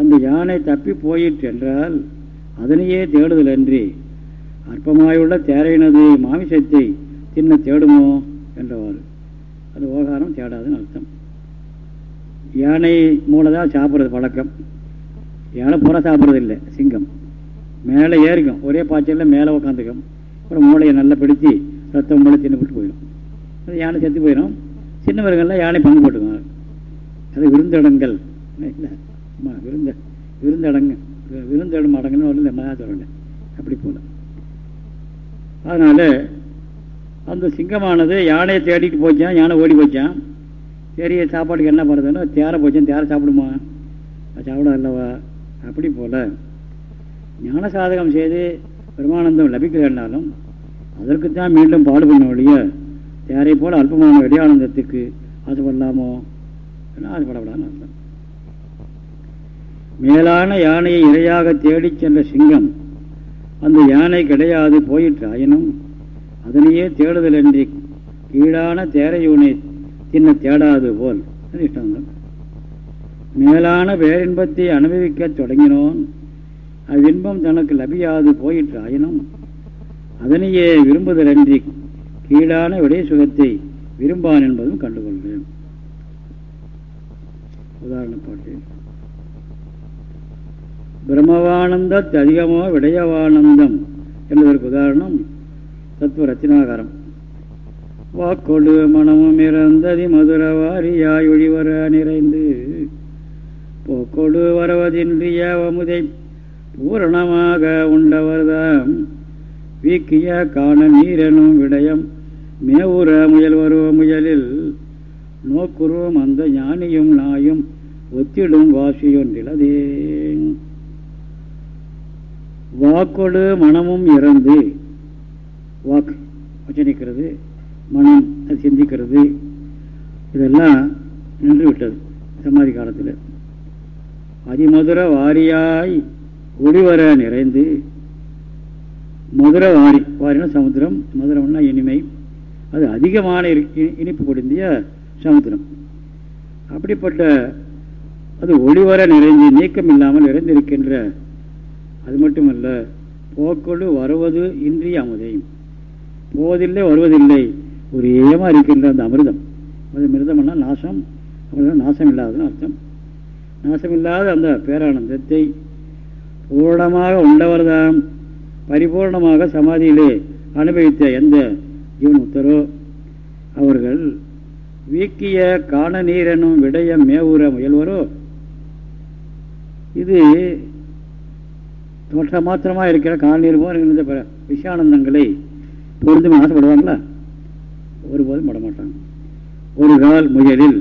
அந்த யானை தப்பி போயிற்று என்றால் அதனையே தேடுதல் அன்றி அற்பமாயுள்ள தேரையினது மாமிசத்தை தின்ன தேடுமோ என்றவாறு. அது ஓகாரம் தேடாதுன்னு அர்த்தம். யானை மூலதாக சாப்பிட்றது பழக்கம். யானை பூரா சாப்பிட்றது இல்லை சிங்கம். மேலே ஏறிக்கும். ஒரே பாய்ச்சலில் மேலே உட்காந்துக்கும் அப்புறம் மூளையை நல்லா பிடிச்சி ரத்தம் மூளை தின்னுபிட்டு போயிடும். அது யானை செத்து போயிடும். சின்ன மிருகங்கள்லாம் யானை பங்கு போட்டுக்குவாங்க. அது விருந்தடங்கள் இல்லை ஆமாம் விருந்த விருந்தடங்கு. விருந்தடம் அடங்குன்னு ஒரு நான் சொல்கிறேன் அப்படி போல. அதனால் அந்த சிங்கமானது யானையை தேடிட்டு போச்சான் யானை ஓடி போச்சான் சரி சாப்பாட்டுக்கு என்ன பண்ணுறதுன்னா தேரை போச்சேன் தேரை சாப்பிடுமா? சாப்பிட அல்லவா? அப்படி போல் ஞான சாதகம் செய்து பிரமானந்தம் லபிக்கலைன்னாலும் அதற்குத்தான் மீண்டும் பாடுபடணும் ஒழிய தேரை போல் அல்பமான வெளியானந்தத்துக்கு ஆசைப்படலாமோ ஆசைப்படப்படான்னு அர்த்தம். மேலான யானையை இரையாக தேடிச் சென்ற சிங்கம் அந்த யானை கிடையாது போயிற்றாயினும் அதனையே தேடுதல் என்று கீழான தேரையூனை தின்ன தேடாது போல். இஷ்டம் மேலான பேரின்பத்தை அனுபவிக்க தொடங்கினோன். அவ்வின்பம் தனக்கு லபியாது போயிற்றாயினும் அதனையே விரும்புதலன்றி கீழான விடை சுகத்தை விரும்பான் என்பதும் கண்டுகொள்வேன். உதாரண பாட்டு. பிரம்மவானந்த அதிகமோ விடயவானந்தம் என்பதற்கு உதாரணம் தத்துவ ரத்தினாகாரம். வாக்கொடு மனமும் இறந்ததி மதுரவாரியாய் ஒழிவர நிறைந்து போக்கொடு வரவதின்றிய அமுதை பூரணமாக உண்டவர்தாம். வீக்கிய காண நீரெனும் விடயம் மேவுற முயல் வருவ முயலில். நோக்குருவம் அந்த ஞானியும் நாயும் ஒத்திடும் வாசியொன்றிலதே வாக்கொடு மனமும் இறந்து வாக்கு வச்சனிக்கிறது மனம் அது சிந்திக்கிறது இதெல்லாம் நின்று விட்டது சமாதி காலத்தில். அதிமதுர வாரியாய் ஒளிவர நிறைந்து மதுர வாரி வாரினா சமுத்திரம் மதுரம்னா இனிமை. அது அதிகமான இனிப்பு கொடுந்திய சமுத்திரம். அப்படிப்பட்ட அது ஒளிவர நிறைந்து நீக்கம் இல்லாமல் நிறைந்திருக்கின்ற அது மட்டுமல்ல போக்கொழு வருவது இன்றிய அமுதை. போவதில்லை வருவதில்லை ஒரு ஏமா இருக்கின்ற அந்த அமிர்தம். அது மிருதம்னா நாசம் அமிர்தம் நாசம் இல்லாததுன்னு அர்த்தம். நாசமில்லாத அந்த பேரானந்தத்தை பூரணமாக உண்டவர்தான் பரிபூர்ணமாக சமாதியிலே அனுபவித்த எந்த ஜீவன் உத்தரோ அவர்கள் வீக்கிய காண நீரெனும் விடயம் மேவுற முயல்வரோ? இது தோற்ற மாத்திரமாக இருக்கிற காலநீர் போல் இந்த விஷயானந்தங்களை பொருந்தும் ஆசைப்படுவாங்களா? ஒருபோதும் படமாட்டாங்க. ஒரு கால் முயலில்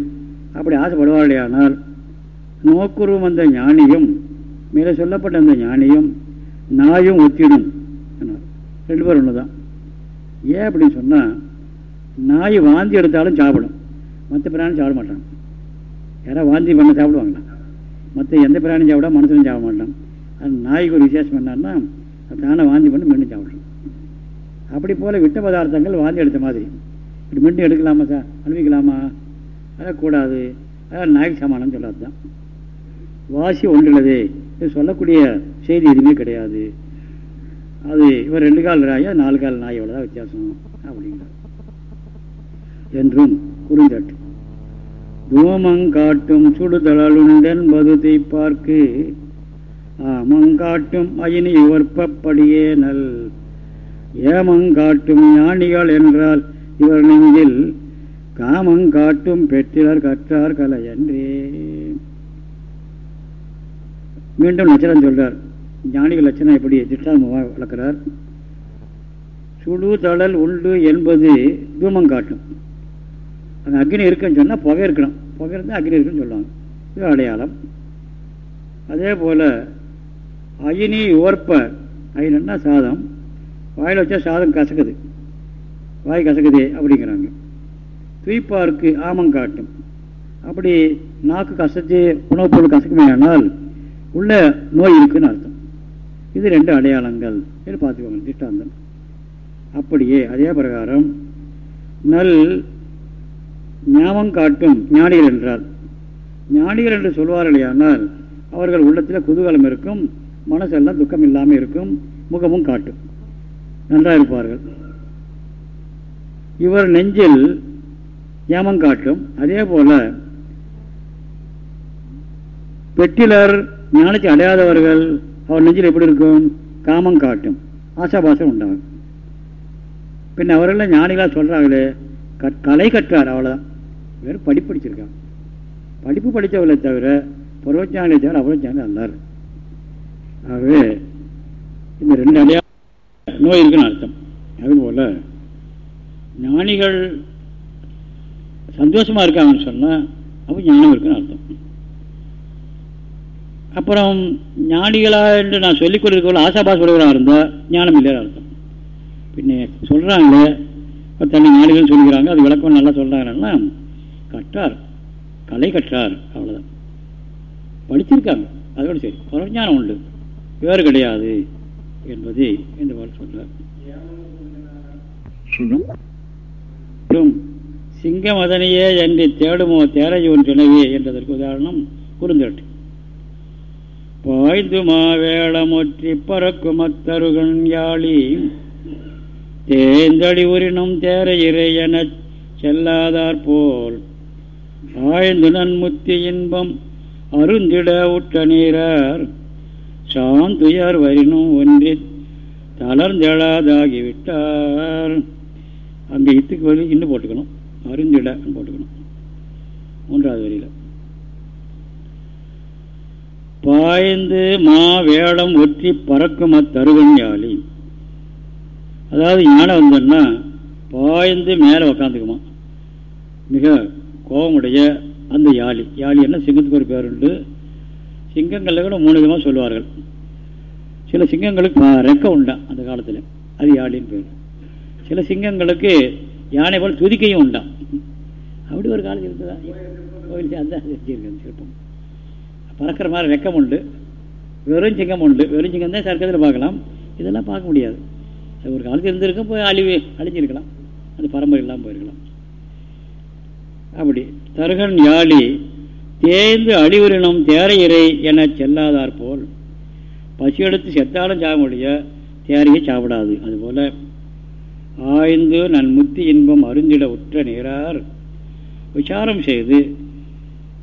அப்படி ஆசைப்படுவார்களேயானால் நோக்குருவம் அந்த ஞானியும் மேலே சொல்லப்பட்ட அந்த ஞானியும் நாயும் ஒத்திடும் ரெண்டு பேரும் ஒன்று தான் ஏன் அப்படின்னு சொன்னால் நாய் வாந்தி எடுத்தாலும் சாப்பிடும். மற்ற பிராணி சாப்பிட மாட்டான் யாராவது வாந்தி பண்ண சாப்பிடுவாங்களா? மற்ற எந்த பிராணி சாப்பிடா மனுஷனும் சாப்பிட மாட்டான். அது நாய்க்கு ஒரு விசேஷம் என்னன்னா தானே வாந்தி பண்ணி மீண்டும் சாப்பிட்றோம் அப்படி போல் விட்ட பதார்த்தங்கள் வாந்தி எடுத்த மாதிரி. இப்படி மீண்டும் எடுக்கலாமா சார்? அனுப்பிக்கலாமா அதக்கூடாது அதான் நாய்க்கு சமானம்னு சொல்லாது தான் வாசி ஒன்றுள்ளது சொல்லக்கூடிய செய்தி எதுவுமே கிடையாது. அது இவர் ரெண்டு கால் ராயா நாலு கால் நாய் எவ்வளோதான் வித்தியாசம் அப்படிங்கிறார். என்றும் குறுந்தட்டு. தூமங்காட்டும் சுடுதளலுண்டென்பது பார்க்கு ஆமங்காட்டும் அயினி உவர்ப்படியே நல். ஏமங்காட்டும் ஞானிகள் என்றால் இவர் நெஞ்சில் காமங்காட்டும் பெற்றிலர் கற்றார் கலை என்றே மீண்டும் லட்சணம் சொல்றார். ஞானிகள் லட்சணம் எப்படி திஷ்டாம வளர்க்கிறார்? சுடு தளல் உண்டு என்பது தூமம் காட்டும். அந்த அக்னி இருக்குன்னு சொன்னால் புகை இருக்கணும். புகை இருந்தால் அக்னி இருக்குன்னு சொல்லுவாங்க. இது அடையாளம். அதே போல் அயினி ஓர்ப்ப. அயினா சாதம். வாயில் வச்சா சாதம் கசக்குது. வாய் கசக்குதே அப்படிங்கிறாங்க. துய்ப்பாருக்கு ஆமம் காட்டும். அப்படி நாக்கு கசத்து உணவுப் பொருள் கசக்குமேனால் உள்ள நோய் இருக்குன்னு அர்த்தம். இது ரெண்டு அடையாளங்கள். என்று பார்த்துக்கோங்க திஷ்டாந்தம் அப்படியே அதே பிரகாரம் நல் ஞாபகம் காட்டும் ஞானிகள் என்றார். ஞானிகள் என்று சொல்வார்களேயானால் அவர்கள் உள்ளத்தில் குதூகலம் இருக்கும் மனசெல்லாம் துக்கம் இல்லாமல் இருக்கும் முகமும் காட்டும். நன்றாக இருப்பார்கள். இவர் நெஞ்சில் ஏமம் காட்டும். அதே போல பெட்டிலர் ஞானத்தை அடையாதவர்கள் அவர் நெஞ்சில் எப்படி இருக்கும்? காமம் காட்டும். ஆசாபாசம் உண்டாகும். பின் அவர்கள் ஞானிகளாக சொல்கிறாங்களே கலை கற்றார் அவ்வளோதான் வெறும் படிப்பு படிச்சிருக்காங்க படிப்பு படித்தவர்களை தவிர பருவச்சானியை தவிர அவ்வளோ அல்லார். ஆகவே இந்த ரெண்டு அடையா நோய் இருக்குன்னு அர்த்தம். அதுபோல் ஞானிகள் சந்தோஷமாக இருக்காங்கன்னு சொன்னால் அப்போ ஞானம் இருக்குன்னு அர்த்தம். அப்புறம் ஞானிகளா என்று நான் சொல்லிக் கொண்டிருக்கவர்கள் ஆசாபாசப்படுவராக இருந்தால் ஞானம் இல்லைன்னு அர்த்தம். பின்ன சொல்கிறாங்களே தன்னை ஞானிகள் சொல்கிறாங்க அது விளக்கம் நல்லா சொல்கிறாங்கன்னா கற்றார். கலை கற்றார். அவ்வளோதான் படிச்சிருக்காங்க. அதோட சரி. பரவஞானம் உண்டு. வேறு கிடையாது என்பதை இந்த பால் சொல்றார். சிங்க மதனையே என்று தேடுமோ தேரையோன் தினவே என்றதற்கு உதாரணம் குறுந்தட்டு. பாய்ந்து மாவேளமொற்றி பறக்கும் அத்தருகன் யாழி தேந்தடி உரினும் தேர இறை எனச் செல்லாதார் போல். ஆய்ந்து நன்முத்தி இன்பம் அருந்திட உற்ற நீரார். சாந்துயர் வரினும் ஒன்றி தளர்ந்தெழாதாகிவிட்டார். அங்கே இத்துக்கு வரி இன்னும் போட்டுக்கணும். அருந்திட போட்டுக்கணும். மூன்றாவது வரியில். பாய்ந்து மா வேடம் ஒற்றி பறக்கும் அத்தருவன் யாழி அதாவது ஞானம் வந்தோன்னா பாய்ந்து மேலே உக்காந்துக்குமா. மிக கோபமுடைய அந்த யாழி யாழி என்ன சிங்கத்துக்கு ஒரு பேர் உண்டு? சிங்கங்களில் கூட மூணு விதமாக சொல்லுவார்கள். சில சிங்கங்களுக்கு ரெக்க உண்டா அந்த காலத்தில். அது யாழின்னு பேர். சில சிங்கங்களுக்கு யானை போல் துதிக்கையும் உண்டா. அப்படி ஒரு காலத்தில் இருக்குதா? கோயில் அந்த சிற்பம் பறக்கிற மாதிரி வெக்கம் உண்டு. வெறும் சிங்கம் உண்டு. வெறும் சிங்கம் தான் சர்க்கத்தில் பார்க்கலாம். இதெல்லாம் பார்க்க முடியாது. ஒரு காலத்தில் இருந்திருக்கும் போய் அழிவு அழிஞ்சிருக்கலாம். அந்த பரம்பரை இல்லாமல் போயிருக்கலாம். அப்படி. தருகன் யாழி தேய்ந்து அழிவுரினம் தேரையிறை என செல்லாதார் போல். பசி எடுத்து செத்தாலும் சாகமுடிய தேரையை சாப்பிடாது. அதுபோல் ஆய்ந்து நன் முத்தி இன்பம் அருந்திட உற்ற நேரார். விசாரம் செய்து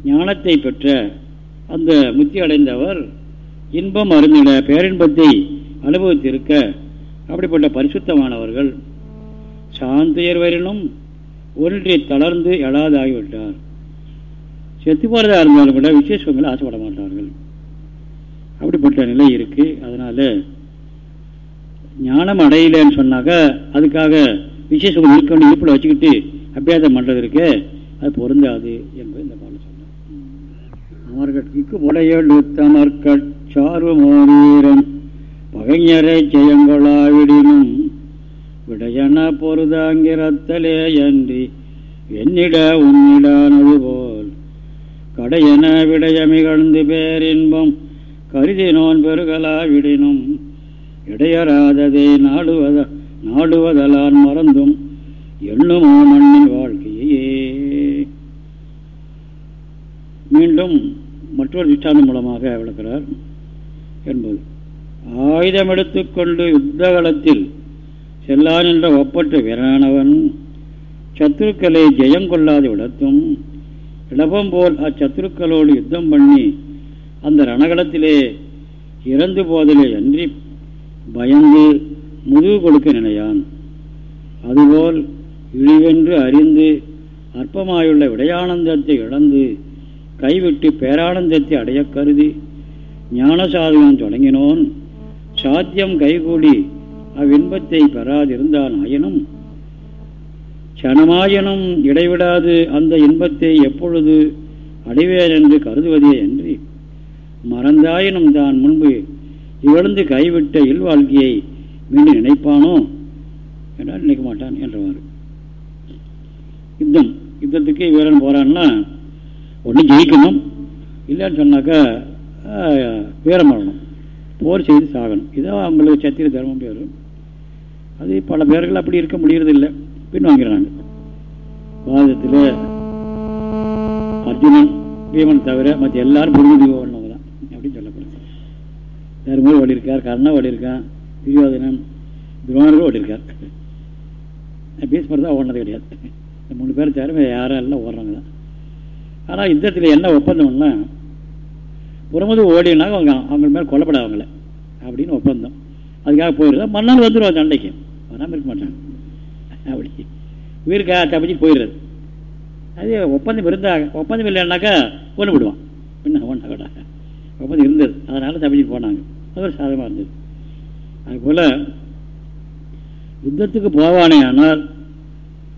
ஞானத்தை பெற்ற அந்த முத்தி அடைந்தவர் இன்பம் அருந்திட பேரின்பத்தை அனுபவித்திருக்க அப்படிப்பட்ட பரிசுத்தமானவர்கள். சாந்தியர்வரினும் வரினும் தளர்ந்து எழாதாகிவிட்டார். செத்து போறதா இருந்தாலும் கூட விசேஷங்களை ஆசைப்பட மாட்டார்கள் அப்படிப்பட்ட நிலை இருக்கு. அதனால ஞானம் அடையலன்னு சொன்னாக்க அதுக்காக விசேஷம் இருக்க வேண்டிய இருப்பில் வச்சுக்கிட்டு அபியாசம் பண்ணுறது இருக்கு அது பொருந்தாது என்பது இந்த பாடம் சொன்னார் அவர்கள் இக்கு பகைஞரை ஜெயங்கொளாவிடினும் விடையன பொருதாங்கிறத்தலே அன்றி என்னிட உன்னிடானது போல். கடையென விடயமிகழ்ந்து பேரின்பம் கருதினோன் பெருகலா விடினும் நாடுவத நாடுவதலான் மறந்தும் எண்ணுமோ மண்ணின் வாழ்க்கையே. மீண்டும் மற்றொரு திஷ்டாந்தம் மூலமாக விளக்கிறார் என்பது. ஆயுதம் எடுத்துக்கொண்டு யுத்தகலத்தில் செல்லான் என்ற ஒப்பற்ற வீரனானவன் சத்துருக்களை ஜெயம் கொள்ளாது விடத்தும் இளபம் போல் அச்சத்துருக்களோடு யுத்தம் பண்ணி அந்த ரணகலத்திலே இறந்து போதலே அன்றி பயந்து முதுகு கொடுக்க நினையான். அதுபோல் இழிவென்று அறிந்து அற்பமாயுள்ள விடையானந்தத்தை இழந்து கைவிட்டு பேரானந்தத்தை அடைய கருதி ஞான சாதகம் தொடங்கினோன். சாத்தியம் கைகூடி அவ்வின்பத்தை பெறாதிருந்தான் ஆயினும். சனமாயினும் இடைவிடாது அந்த இன்பத்தை எப்பொழுது அடைவேன் என்று கருதுவதே அன்றி. மறந்தாயினும் தான் முன்பு இழந்து கைவிட்ட இல்வாழ்க்கையை மீண்டும் நினைப்பானோ? என்றால் நினைக்க மாட்டான் என்றவாறு. யுத்தம் யுத்தத்துக்கு வீரன் போகிறான்னா ஒன்றும் ஜெயிக்கணும். இல்லைன்னு சொன்னாக்கா வீரமரணம் போர் செய்து சாகணும். இதான் அவங்களுக்கு சத்திர தர்மம் பேர். அது பல பேர்கள் அப்படி இருக்க முடியறதில்லை. பின் பாதத்தில் அர்ஜுனன் பீமன் தவிர மற்ற எல்லாரும் புரிஞ்சு ஓடினவங்க தான் அப்படின்னு சொல்லப்படுது. தருமபுரி ஓடி இருக்கார் கர்ணா ஓடி இருக்கான் துரியோதனன் துரோணர்கள் ஓடி இருக்கார் பீஸ்மர் தான் ஓடினது கிடையாது. மூணு பேர் தவிர யாரும் எல்லாம் ஓடுறாங்க தான். ஆனால் யுத்தத்தில் என்ன ஒப்பந்தம்னா புறமுது ஓடினாங்க அவங்க அவங்க மேலே கொல்லப்படாதவங்கள அப்படின்னு ஒப்பந்தம். அதுக்காக போயிடுறது மறுநாள் வந்துடுவாங்க சண்டைக்கு வராமல் இருக்க மாட்டாங்க. அப்படி. உயிருக்கா தப்பிச்சு போயிடுறது. அது ஒப்பந்தம் இருந்தாங்க ஒப்பந்தம் இல்லைன்னாக்கா ஒன்று விடுவான். என்ன ஒன்றா கூட ஒப்பந்தம் இருந்தது. அதனால் தப்பிச்சு போனாங்க. அது ஒரு சாதகமாக இருந்தது. அதுபோல் யுத்தத்துக்கு போவானே ஆனால்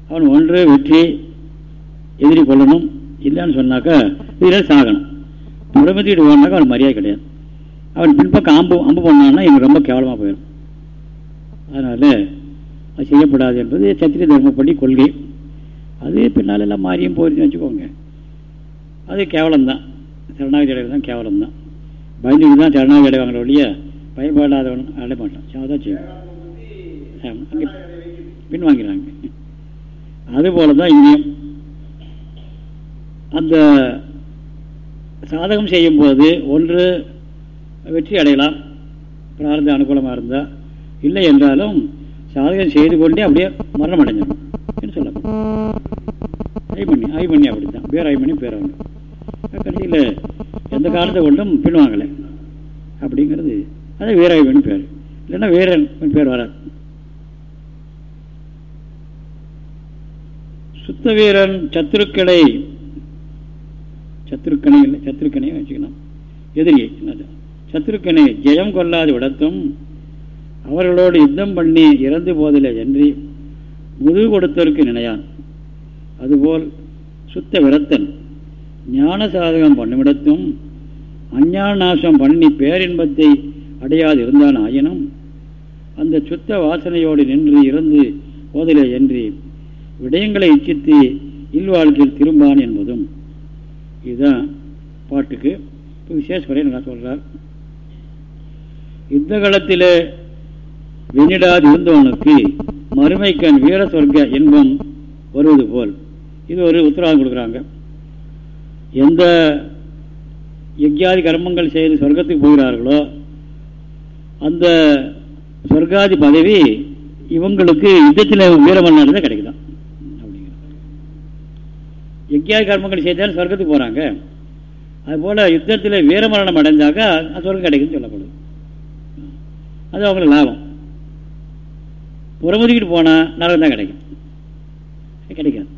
அவன் ஒன்று வெற்றி எதிரி கொள்ளணும். இல்லைன்னு சொன்னாக்கா இதில் சாகணும். முடமத்திட்டு போனாக்கா அவன் மரியாதை கிடையாது. அவன் பின்பக்கம் அம்பு அம்பு பண்ணான்னா எனக்கு ரொம்ப கேவலமாக போயிடும். அதனால் அது செய்யப்படாது என்பது சத்திரிய தர்மப்படி கொள்கை. அது பின்னால் எல்லாம் மாறியும் போயிருச்சுன்னு வச்சுக்கோங்க. அது கேவலம்தான். சரணாகதி அடைவது தான் கேவலம்தான். பயந்துட்டு தான் சரணாகதி அடைவாங்களோ இல்லையா பயப்படாதவன் அடைய மாட்டான். சாதான் செய்யும் அங்கே பின் வாங்கிறாங்க அதுபோல தான் இங்கேயும். அந்த சாதகம் செய்யும்போது ஒன்று வெற்றி அடையலாம் பிரார்த்த அனுகூலமாக இருந்தால் இல்லை என்றாலும் சாதகம் செய்து கொண்டே அப்படியே மரணம் அடைஞ்சிடும் என்று சொல்லப்படும் ஐமணி ஐமணி அப்படி தான் பேர் ஐமணி பேர் அவங்க கடைசியில் எந்த காலத்தை கொண்டும் பின்வாங்கலை. அப்படிங்கிறது. அது வீர ஐமணி பேர். இல்லைன்னா வீரன் பேர் வராது. சுத்த வீரன் சத்துருக்களை சத்ருக்கணை இல்லை சத்துருக்கனையும் வச்சுக்கணும். எதிரி சத்ருக்கணை ஜெயம் கொள்ளாது விடத்தும் அவர்களோடு யுத்தம் பண்ணி இறந்து போதில்லை என்று முதுகு கொடுத்தோருக்கு நினையான். அதுபோல் சுத்த விரத்தன் ஞான சாதகம் பண்ணுமிடத்தும் அஞ்ஞான நாசம் பண்ணி பேரின்பத்தை அடையாது இருந்தான் ஆயினும் அந்த சுத்த வாசனையோடு நின்று இறந்து போதில்லை என்று விடயங்களை இச்சித்து இல்வாழ்க்கையில் திரும்பான் என்பதும் இதுதான் பாட்டுக்கு. இப்போ விசேஷ நல்லா சொல்கிறார் யுத்த காலத்தில் வெண்ணிடாது இருந்தவனுக்கு மறுமைக்கண் வீர சொர்க்க இன்பம் வருவது போல். இது ஒரு உத்தரவாதம் கொடுக்குறாங்க. எந்த யஜ்யாதி கர்மங்கள் செய்து சொர்க்கத்துக்கு போகிறார்களோ அந்த சொர்க்காதி பதவி இவங்களுக்கு யுத்தத்தில் வீரமல்லாத தான் கிடைக்குதான் கர்மங்கள் செய்தாலும் சொர்க்கத்துக்கு போகிறாங்க அதுபோல் யுத்தத்தில் வீரமரணம் அடைந்தாக்கா சொர்க்கம் கிடைக்குன்னு சொல்லப்படுது. அது அவங்களுக்கு லாபம். புறமுதுக்கிட்டு போனால் நரகம் தான் கிடைக்கும். கிடைக்காது.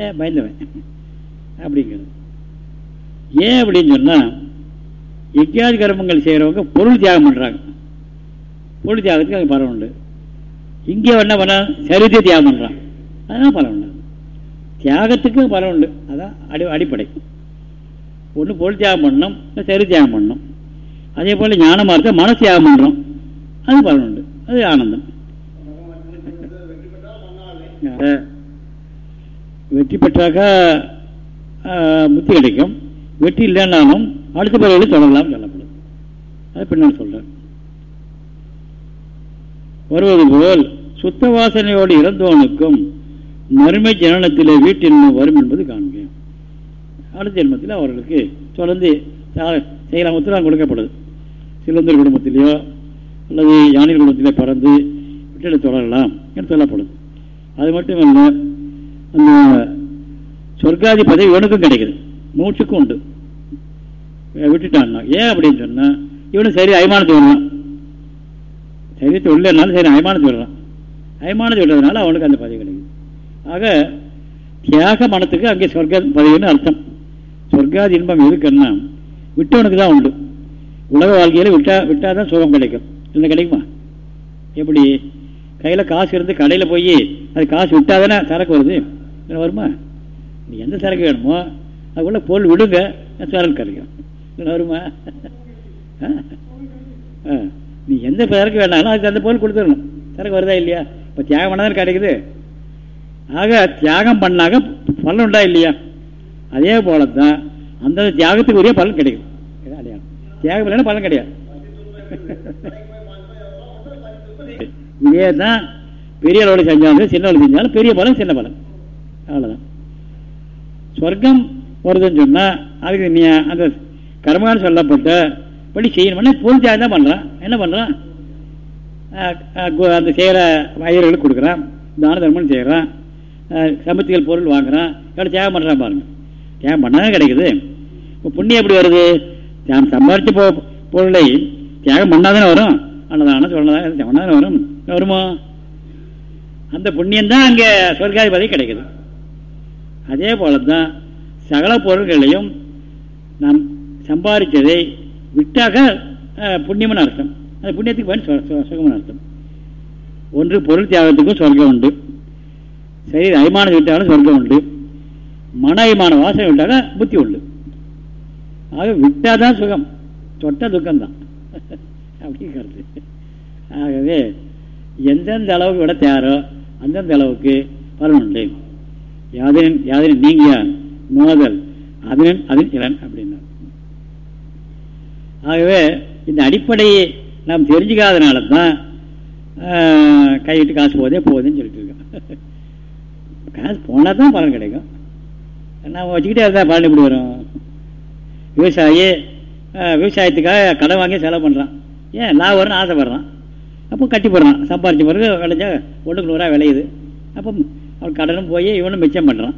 ஏன் பயந்தவன்? அப்படிங்கிறது. ஏன் அப்படின்னு சொன்னால் யஜ்யாதி கர்மங்கள் செய்கிறவங்க பொருள் தியாகம் பண்ணுறாங்க பொருள் தியாகத்துக்கு அங்கே பலன் உண்டு. இங்கே என்ன பண்ணால் சரித்தை தியாகம் பண்ணுறான் அதெல்லாம் பலம் உண்டு. தியாகத்துக்கு பலன் உண்டு. அதான் அடி அடிப்படை. ஒன்று பொருள் தியாகம் பண்ணணும் இல்லை சரி தியாகம் பண்ணணும். அதே போல் ஞானமாக இருக்க மன தியாகம் பண்ணுறோம் அது பலன் உண்டு. அது ஆனந்தம். வெற்றி பெற்றாக்கா முத்தி கிடைக்கும். வெற்றி இல்லைன்னாலும் அடுத்த பிறகு தொடரலாம் சொல்லப்படும் அது பின்னால் சொல்கிறேன் வருவது போல் சுத்த வாசனையோடு இறந்தவனுக்கும் மறுமை ஜனனத்தில் வீட்டின்மை வரும் என்பது காண்க அடுத்த ஜென்மத்தில் அவர்களுக்கு தொடர்ந்து செயலாமத்தில் கொடுக்கப்படுது சிலந்தர் குடும்பத்திலேயோ அல்லது யானை குடும்பத்திலே பிறந்து விட்டு தொடரலாம் என்று சொல்லப்படுது அது மட்டும் இல்லை அந்த சொர்க்காதி பதவி இவனுக்கும் கிடைக்குது. மூச்சுக்கும் உண்டு. விட்டுட்டான்னா ஏன் அப்படின்னு சொன்னால் இவனும் சரி அய்மானத்தை விடலாம் சரீரத்தை உள்ளனாலும் சரி அய்மானத்தை விடலாம் அய்மானத்தை விடுறதுனால அவனுக்கு அந்த பதவி கிடைக்கும் ஆக தியாக மனத்துக்கு அங்கே சொர்க்க பதவின்னு அர்த்தம். சொர்க்காதி இன்பம் இருக்குன்னா விட்டவனுக்கு தான் உண்டு. உலக வாழ்க்கையில் விட்டா விட்டால் தான் சுகம் கிடைக்கும். இல்லை கிடைக்குமா? எப்படி? கையில் காசு இருந்து கடையில் போய் அது காசு விட்டால் தானே சரக்கு வருது? வருமா? நீ எந்த சரக்கு வேணுமோ அதுக்குள்ள பொருள் விடுங்க. சரக்கு கிடைக்கும் வருமா? நீ எந்த சரக்கு வேணாலும் அதுக்கு அந்த பொருள் கொடுத்துடணும். சரக்கு வருதா இல்லையா? இப்போ தியாகம் பண்ணாதான் கிடைக்குது. ஆக தியாகம் பண்ணாக பலன் உண்டா இல்லையா? அதே போல தான் அந்த தியாகத்துக்கு உரிய பலன் கிடைக்கும். அடையாளம் தியாகம் இல்லைன்னா பலன் கிடையாது. இதே தான் பெரிய அளவில் செஞ்சாலும் சின்ன அளவில் செஞ்சாலும் பெரிய பலன் சின்ன பலன். அவ்வளோதான் சொர்க்கம் வருதுன்னு சொன்னால் அதுக்கு நீ அந்த கர்மான்னு சொல்லப்பட்ட படி செய்யணும்னா பொருள் தியாகம் தான் பண்ணுறான் என்ன பண்ணுறான் அந்த செய்கிற வயிறுகளுக்கு கொடுக்குறான். தான தர்மம் செய்கிறான் சமத்துகள் பொருள் வாங்குகிறான் கடை தியாகம் பண்ணுறான் பாருங்க. தியாகம் பண்ணாதான் கிடைக்குது. இப்போ புண்ணியம் எப்படி வருது? தியாகம் சம்பாதிச்ச போ பொருளை தியாகம் பண்ணாதானே வரும். அன்னதானம் சொல்லதான் தானே வரும். வருமோ? அந்த புண்ணியம் தான் அங்கே சொர்க்காதிபதி கிடைக்குது. அதே போல தான் சகல பொருள்களையும் நாம் சம்பாதிச்சதை விட்டாக புண்ணியம்னு அர்த்தம். அந்த புண்ணியத்துக்கு பயன் சுகம்னு அர்த்தம். ஒன்று பொருள் தியாகத்துக்கும் சொர்க்கம் உண்டு. சரி அபிமானம் விட்டாலும் சொர்க்கம் உண்டு. மன அய்மான வாசனை விட்டாக புத்தி உண்டு. ஆக விட்டாதான் சுகம். தொட்ட துக்கம்தான். அப்படிங்கிறது. ஆகவே எந்தெந்த அளவுக்கு விட தயாரோ அந்தந்த அளவுக்கு பலன் உண்டு. யாதனின் யாதனின் நீங்கிய நோதல் அதனின் அதன் இளன் அப்படின்னா ஆகவே இந்த அடிப்படையை நாம் தெரிஞ்சுக்காதனால தான் கையிட்டு காசு போதே போகுதுன்னு சொல்லிட்டு இருக்கோம் காசு போனால் தான் பலன் கிடைக்கும். நான் வச்சுக்கிட்டே இருந்தால் பலன் எப்படி வரும்? விவசாயி விவசாயத்துக்காக கடன் வாங்கி செலவு பண்ணுறான் ஏன் லாபம் வரும்னு ஆசைப்படுறான். அப்போ கட்டி போடுறான் சம்பாரிச்ச பிறகு விளைஞ்சா ஒன்றுக்கு நூறாக விளையுது. அப்போ அவன் கடனும் போய் இவனும் மிச்சம் பண்ணுறான்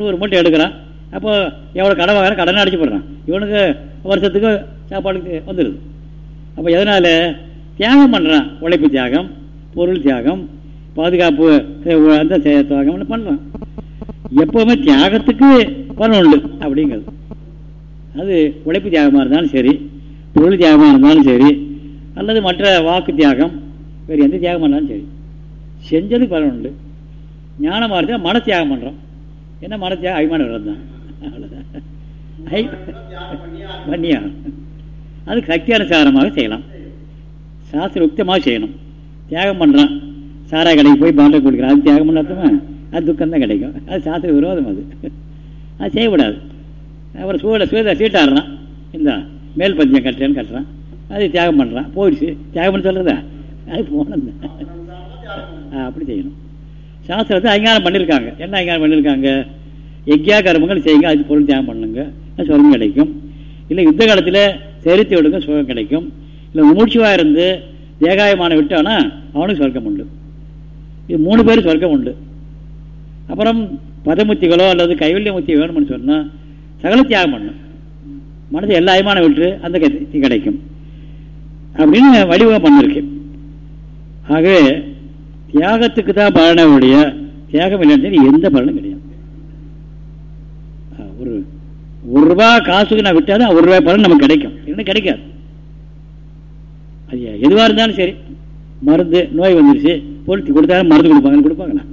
நூறு மூட்டை எடுக்கிறான். அப்போ எவ்வளோ கடன் வாங்குற கடனை அடிச்சு போடுறான். இவனுக்கு வருஷத்துக்கு சாப்பாடுக்கு வந்துடுது. அப்போ எதனால்? தியாகம் பண்ணுறான் உழைப்பு தியாகம் பொருள் தியாகம் பாதுகாப்பு அந்த தியாகம்னு பண்ணுறான் எப்போவுமே தியாகத்துக்கு பலன் உண்டு அப்படிங்கிறது. அது உழைப்பு தியாகமாக இருந்தாலும் சரி பொருள் தியாகமாக இருந்தாலும் சரி அல்லது மற்ற வாக்கு தியாகம் வேறு எந்த தியாகம் பண்ணாலும் சரி செஞ்சதுக்கு பலன் உண்டு. ஞானமாக இருந்தால் மன தியாகம் பண்ணுறோம் என்ன மன தியாகம்? அபிமான விரதம் தான். அவ்வளோதான் ஐ பண்ணியா? அது சக்தி அனுசாரமாக செய்யலாம். சாஸ்திர உக்தமாக செய்யணும். தியாகம் பண்ணுறான் சாரா கடைக்கு போய் பாண்டை கொடுக்குறேன். அது தியாகம் பண்ணாத்தமா அது துக்கம் தான் கிடைக்கும். அது சாஸ்திர விரோதம் அது. அது செய்யக்கூடாது. அப்புறம் சூட சூத சீட்டாடுறான். இந்த மேல் பத்தியம் கட்டுறேன்னு கட்டுறான். அது தியாகம் பண்ணுறான் போயிடுச்சு. தியாகம் பண்ண சொல்கிறதா அது போனது. அப்படி செய்யணும். சாஸ்திரத்தை அங்கீகாரம் பண்ணியிருக்காங்க. என்ன அங்கீகாரம் பண்ணியிருக்காங்க? எக்யா கர்மங்கள் செய்யுங்க. அது பொருள் தியாகம் பண்ணுங்க. சுகம் கிடைக்கும். இல்லை யுத்த காலத்தில் செலுத்தி விடுங்க சுகம் கிடைக்கும். இல்லை மூச்சுவாக இருந்து தேகாயமான விட்டானா அவனுக்கு சொர்க்கம் உண்டு. இது மூணு பேர் சொர்க்கம் உண்டு. அப்புறம் பதமுத்திகளோ அல்லது கைவல்லிய முத்தி வேணும்னு சொன்னால் சகல தியாகம் பண்ணும். மனது எல்லா அயமான விட்டு அந்த கத்தி கிடைக்கும். அப்படின்னு வடிவம் பண்ணிருக்கு. ஆகவே தியாகத்துக்கு தான் பலனை உடைய தியாகம் இல்லைன்னு எந்த பலனும் கிடையாது. ஒரு ஒரு ரூபா காசுக்கு நான் விட்டாதான் ஒரு ரூபாய் பலன் நமக்கு கிடைக்கும். என்ன கிடைக்காது. அது எதுவாக இருந்தாலும் சரி. மருந்து நோய் வந்துருச்சு. பொருத்தி கொடுத்தாலும் மருந்து கொடுப்பாங்கன்னு கொடுப்பாங்களா?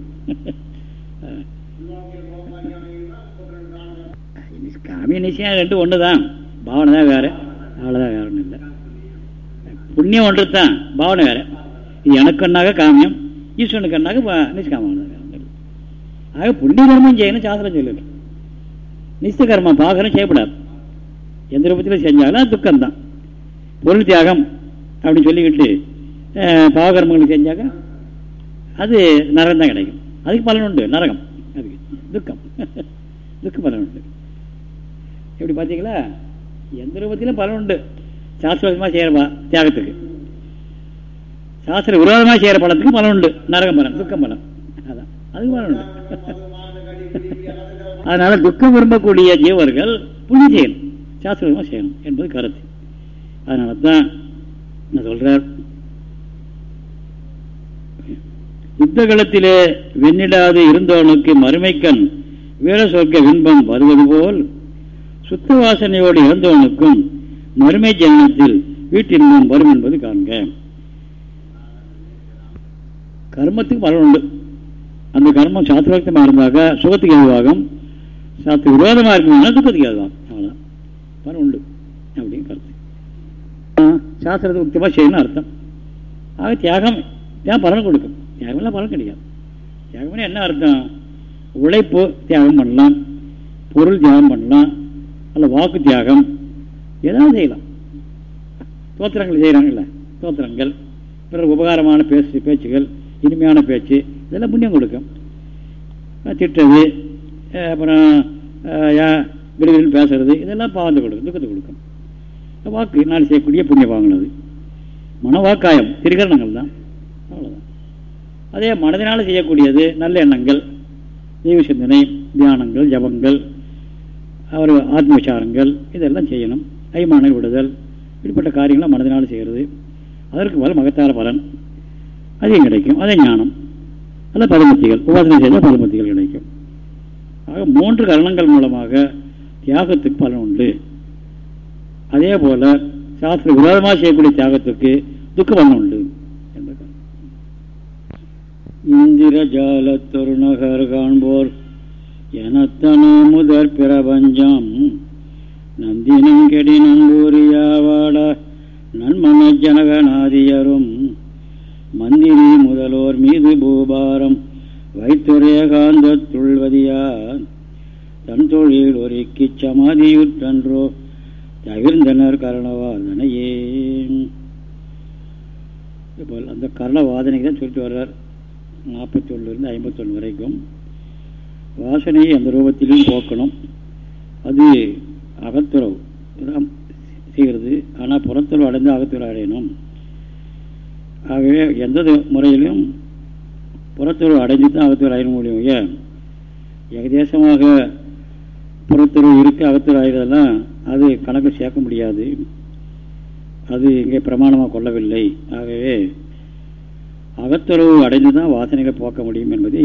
காமிய நிச்சயம் ரெண்டு ஒன்று தான் பாவனை தான் வேறு. அவ்வளோதான் வேற ஒன்றும் இல்லை. புண்ணியம் ஒன்று தான் பாவனை வேறு. இது எனக்குன்னாக காமியம் ஈஸ்வரனுக்குன்னாக நிஷ்காமம் ஆக புண்ணிய கர்மம் செய்யணும் சாஸ்திரம் சொல்லல நிச்சய கர்மம் பாகரம் செய்யப்படாது. எந்த ரூபத்தில் செஞ்சாலும் துக்கம்தான். பொருள் தியாகம் அப்படின்னு சொல்லிக்கிட்டு பாவகர்மங்கள் செஞ்சாக்க அது நரகம் தான் கிடைக்கும். அதுக்கு பலன் உண்டு. நரகம். அதுக்கு. துக்கம். துக்க பலன் உண்டு. எப்படி பார்த்தீங்களா? எந்த ரூபத்திலும் பலன் உண்டு. சாஸ்திரமாக செய்கிற தியாகத்துக்கு. சாஸ்திர விரோதமாக செய்கிற பலத்துக்கு பலன் உண்டு. நரகம் பலன் துக்கம் பலன். அதான். அதுக்கு பலன் உண்டு. அதனால துக்கம் விரும்பக்கூடிய ஜீவர்கள் புண்ணியம் செய்யணும். சாஸ்திரமாக செய்யணும் என்பது கருத்து. அதனால தான் நான் சொல்றார் யுத்த காலத்திலே வெண்ணிடாது இருந்தவனுக்கு மறுமைக்கண் வீர சொர்க்க வின்பம் வருவது போல் சுத்த வாசனையோடு இறந்தவனுக்கும் மறுமை ஜனத்தில் வீட்டின்பம் வரும் என்பது காண்க. கர்மத்துக்கு பலன் உண்டு. அந்த கர்மம் சாஸ்திரோக்தமாக இருந்தாக்க சுகத்துக்கு ஏதுவாகும். சாஸ்திர விரோதமாக இருக்கணும்னா துக்கத்துக்கு ஏதுவாகும். அவ்வளோதான் பலன் உண்டு. அப்படின்னு கருத்து. சாஸ்திரத்தை உக்தமாக செய்யணும்னு அர்த்தம். ஆக தியாகம் ஏன் பலன் கொடுக்கும். தியாகம்லாம் பலன் கிடையாது. தியாகம்னா என்ன அர்த்தம்? உழைப்பு தியாகம் பண்ணலாம் பொருள் தியாகம் பண்ணலாம் அல்ல வாக்கு தியாகம் ஏதாவது செய்யலாம். தோத்திரங்கள் செய்கிறாங்கல்ல தோத்திரங்கள் பிறகு உபகாரமான பேச்சு பேச்சுகள் இனிமையான பேச்சு இதெல்லாம் புண்ணியம் கொடுக்கும். திட்டுறது அப்புறம் விடுதல் பேசுறது இதெல்லாம் பாவத்தை கொடுக்கும் துக்கத்தை கொடுக்கும். வாக்கு நான் செய்யக்கூடிய புண்ணிய பாவங்கள் அது மனவாக்காயம் திருகரணங்கள் தான் அவ்வளோதான் அதே மனதினால் செய்யக்கூடியது நல்ல எண்ணங்கள் தெய்வ சிந்தனை தியானங்கள் ஜபங்கள் அவர் ஆத்ம விசாரங்கள் இதெல்லாம் செய்யணும். ஐமான விடுதல் இப்படிப்பட்ட காரியங்களை மனதினால் செய்கிறது அதற்கு பல மகத்தார பலன். அதையும் கிடைக்கும். அதே ஞானம். அல்ல பதமத்திகள் உபாசனை செய்தால் பதமத்திகள் கிடைக்கும். ஆக மூன்று கரணங்கள் மூலமாக தியாகத்துக்கு பலன் உண்டு. அதே போல சாஸ்திர விரோதமாக செய்யக்கூடிய தியாகத்துக்கு துக்க பலன் உண்டு. இந்திர நகர் காண்போர் எனத்தனோ முதற் பிரபஞ்சம். நந்தினம் கெடினும் கூறியாவாட நன்மன ஜனகநாதியரும் மந்திரி முதலோர் மீது பூபாரம் வைத்துரேகாந்த துள்வதியார். தன் தொழில் ஒருக்கி சமாதியுற்றன்றோ தவிர்ந்தனர் கரணவாதனையே. இப்போ அந்த கரணவாதனைக்கு தான் சொல்லிட்டு வர்றார். நாற்பத்தி ஒன்றுலேருந்து ஐம்பத்தொன்று வரைக்கும். வாசனையை அந்த ரூபத்திலையும் போக்கணும். அது அகத்துறவு. செய்கிறது ஆனால் புறத்துறவு அடைந்து அகத்துறவு அடையணும். ஆகவே எந்த முறையிலும் புறத்துறவு அடைஞ்சு தான் அகத்துறவு அடைய முடியும். ஏன்? ஏகதேசமாக புறத்துறவு இருக்க அகத்துறவு ஆகிறதெல்லாம் அது கணக்கு சேர்க்க முடியாது. அது இங்கே பிரமாணமாக கொள்ளவில்லை. ஆகவே அகத்துறவு அடைந்து தான் வாசனைகளை போக்க முடியும் என்பதை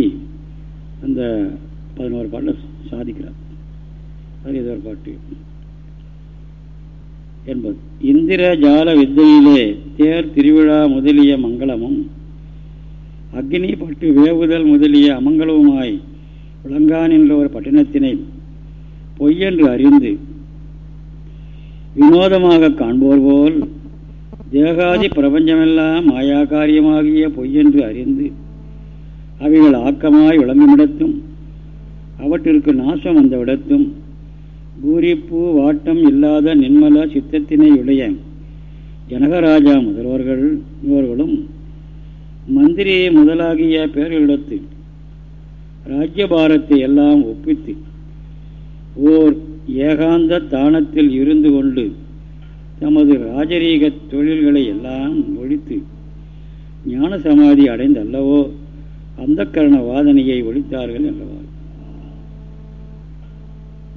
அந்த பதினோரு பாட்டில் சாதிக்கிறார். அது ஏதோ ஒரு பாட்டு. என்பது. இந்திர ஜால வித்தையிலே தேர் திருவிழா முதலிய மங்களமும் அக்னி பட்டு வேவுதல் முதலிய அமங்கலவுமாய் விளங்கான் என்ற ஒரு பட்டினத்தினை பொய்யென்று அறிந்து வினோதமாக காண்போர் போல் தேகாதி பிரபஞ்சமெல்லாம் மாயா காரியமாகிய பொய்யென்று அறிந்து அவைகள் ஆக்கமாய் விளங்குமிடத்தும் அவற்றிற்கு நாசம் வந்தவிடத்தும் பூரிப்பு வாட்டம் இல்லாத நின்மல சித்தத்தினை உடைய ஜனகராஜா முதல்வர்கள் இவர்களும் மந்திரி முதலாகிய பேர்களிடத்து ராஜ்யபாரத்தை எல்லாம் ஒப்பித்து ஓர் ஏகாந்த தானத்தில் இருந்து கொண்டு தமது ராஜரீக தொழில்களை எல்லாம் ஒழித்து ஞான சமாதி அடைந்தல்லவோ? அந்த கரண வாதனையை ஒழித்தார்கள் என்றவாறு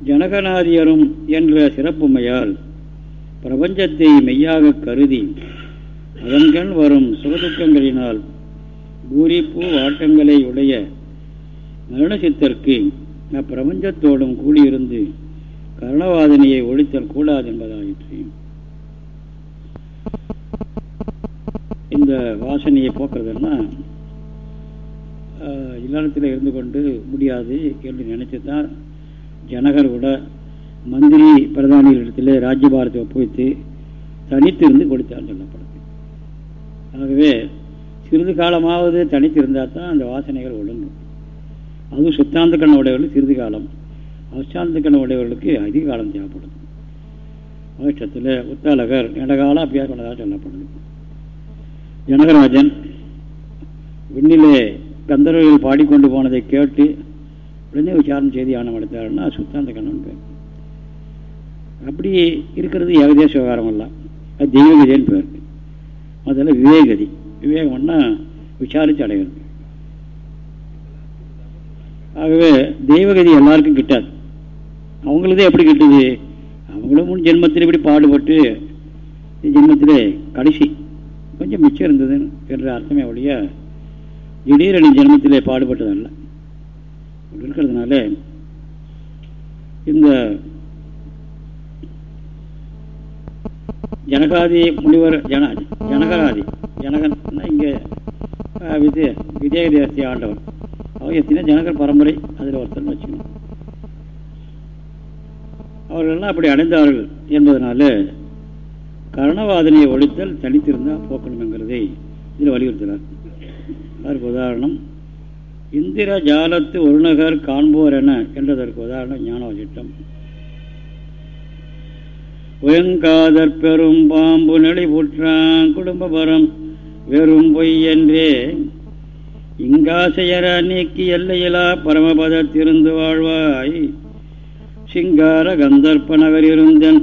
ஜனகநாதியரும் என்ற சிறப்புமையால் பிரபஞ்சத்தை மெய்யாக கருதி அதன்கண் வரும் சுகதுக்கங்களினால் பூரிப்பு வாட்டங்களை உடைய மரணசித்தற்கு அப்பிரபஞ்சத்தோடும் கூடியிருந்து கரணவாதனையை ஒழித்தல் கூடாது என்பதாயிற்று. இந்த வாசனையை போக்குறதுன்னா இல்லத்தில் இருந்து கொண்டு முடியாது என்று நினைச்சு தான் ஜனகர் கூட மந்திரி பிரதானிகளிடத்தில் ராஜ்யபாரத்தை ஒப்புவித்து தனித்திருந்து கொடுத்தார் சொல்லப்படுது. ஆகவே சிறிது காலமாவது தனித்திருந்தால் தான் அந்த வாசனைகள் ஒழுங்கும். அதுவும் சுத்தாந்த கண்ண உடையவர்களுக்கு சிறிது காலம் அவசாந்த கண்ண உடையவர்களுக்கு அதிக காலம் தேவைப்படுது. மகட்சத்தில் உத்தாலகர் நீண்டகாலம் அபியாசம் பண்ணதாக சொல்லப்படுது. ஜனகராஜன் விண்ணிலே கந்தர்வர்கள் பாடிக்கொண்டு போனதை கேட்டு உடனே விசாரணை செய்தி யானம் எடுத்தாருன்னா சுத்தாந்த கண்ணன் பேர். அப்படி இருக்கிறது ஏகதேச விவகாரம் எல்லாம் அது தெய்வகதின்னு பேர். முதல்ல விவேகதி. விவேகம்னா விசாரித்து அடைகிறது. ஆகவே தெய்வகதி எல்லாருக்கும் கிட்டாது. அவங்களதே எப்படி கிட்டுது? அவங்களும் முன் ஜென்மத்தில் இப்படி பாடுபட்டு ஜென்மத்திலே கடைசி கொஞ்சம் மிச்சம் இருந்தது என்ற அர்த்தமே ஒழிய திடீரென ஜென்மத்திலே பாடுபட்டதல்ல. இருக்கிறதுனால இந்த ஜனகாதி முனிவர் ஜன ஜனகராதி ஜனகன் இங்கே விஜய தேசிய ஆண்டவர். அவர் எத்தனை ஜனகர் பரம்பரை அதில் ஒருத்தர் வச்சுக்கணும். அவர்களெல்லாம் அப்படி அடைந்தார்கள் என்பதனால கரணவாதனையை ஒழித்தல் தனித்திருந்தால் போக்கணும் இதில் வலியுறுத்தினார் அதற்கு உதாரணம் இந்திர ஜாலத்து ஒருநகர் காண்போர் என என்றதற்கு உதாரணம் ஞானவசிட்டம் உயங்காதற் பெரும் பாம்பு நெளிபுற்றான் குடும்பபரம் வெறும் பொய் என்றே. இங்காசையர நீக்கி எல்லையிலா பரமபதத்திருந்து வாழ்வாய். சிங்கார கந்தர்ப்ப நகர் இருந்தன்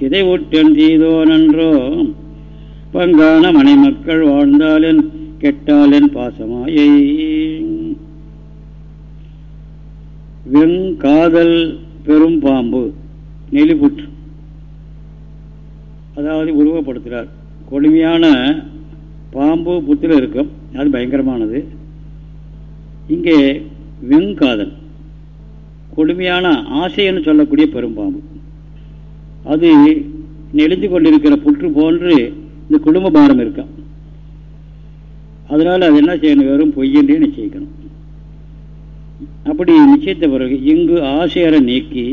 உட்டன் தீதோ நன்றோ? பங்கான மனைமக்கள் வாழ்ந்தாலென் கெட்டாலென் பாசமாயை. வெங்காதல் பெரும் பாம்பு நெலிபுற்று. அதாவது உருவப்படுத்துகிறார் கொடுமையான பாம்பு புத்தில் இருக்கும். அது பயங்கரமானது. இங்கே வெங்காதல் கொடுமையான ஆசைன்னு சொல்லக்கூடிய பெரும்பாம்பு அது நெளிந்து கொண்டிருக்கிற புற்று போன்று இந்த குடும்ப பாரம் இருக்கான் அதனால் அது என்ன செய்யணும்? வெறும் பொய்யன்றே நிச்சயிக்கணும். அப்படி நிச்சயித்த பிறகு இங்கு ஆசையரை நீக்கி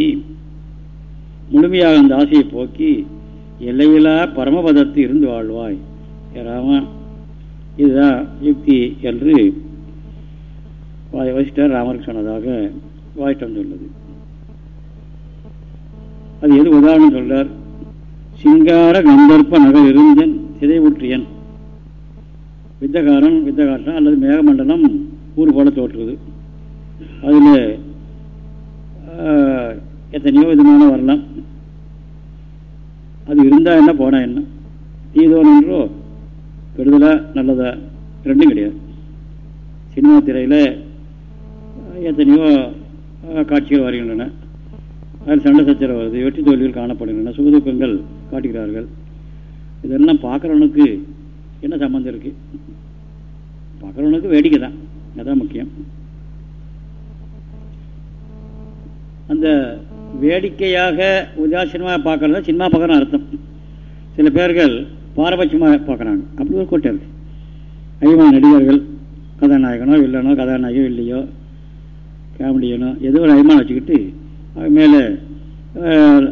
முழுமையாக அந்த ஆசையை போக்கி எல்லையிலா பரமபதத்து இருந்து வாழ்வாய் ராம. இதுதான் யுக்தி என்று வசிஷ்டர் ராமருக்கு சொன்னதாக வாயிட்டம் சொல்லுது. அது எது உதாரணம் சொல்றார்? சிங்கார கந்தர்ப்ப நகர் இருந்தன் சிதைவுற்றியன் வித்தகாரன் வித்தகாட்டம் அல்லது மேகமண்டலம் ஊர் போல தோற்றுவது அதில் எத்தனையோ விதமான வரலாம். அது இருந்தால் என்ன போனால் என்ன? தீதோனன்றோ கெடுதலாக நல்லதா? ரெண்டும் கிடையாது. சினிமா திரையில் எத்தனையோ காட்சிகள் வருகின்றன. அதில் சண்டை சச்சரவு வருது. வெற்றி தோல்விகள் காணப்படுகின்றன. சுகதுக்கங்கள் காட்டுகிறார்கள். இதெல்லாம் பார்க்குறவனுக்கு என்ன சம்மந்தம் இருக்குது பார்க்குறவனுக்கு வேடிக்கை தான். அதுதான் முக்கியம். அந்த வேடிக்கையாக உதாசீனமாக பார்க்கறது? சினிமா பார்க்குறோம் அர்த்தம். சில பேர்கள் பாரபட்சமாக பார்க்குறாங்க. அப்படி ஒரு கூட்டம் இருக்குது அதிகமான நடிகர்கள் கதாநாயகனோ வில்லனோ கதாநாயகோ இல்லையோ காமெடியனோ ஏதோ ஒரு அபிமானம் வச்சுக்கிட்டு மேலே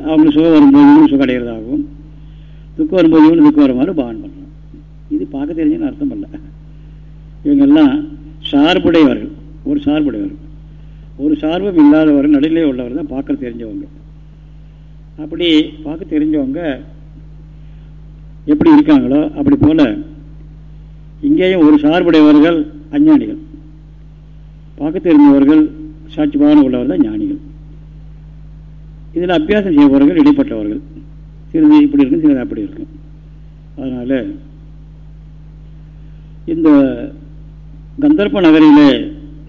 அவங்களுக்கு சுகம் வரும்போது இவங்க சுகம் அடைகிறதாகவும் துக்கம் வரும்போது இவனு துக்கம் வருமாறு பாவன் பண்ணுறான் இது பார்க்க தெரிஞ்சுன்னு அர்த்தம் பண்ணல இவங்கெல்லாம் சார்புடையவர்கள். ஒரு சார்புடையவர்கள் ஒரு சார்பும் இல்லாதவர் நடுநிலை உள்ளவர் தான் பார்க்க தெரிஞ்சவங்க. அப்படி பார்க்க தெரிஞ்சவங்க எப்படி இருக்காங்களோ அப்படி போல இங்கேயும் ஒரு சார்புடையவர்கள் அஞ்ஞானிகள். பார்க்க தெரிஞ்சவர்கள் சாட்சிபான உள்ளவர் தான் ஞானிகள். இதில் அபியாசம் செய்பவர்கள் இடைப்பட்டவர்கள். சிறிது இப்படி இருக்கும் சிறிது அப்படி இருக்கும். அதனால் இந்த கந்தர்ப்ப நகரிலே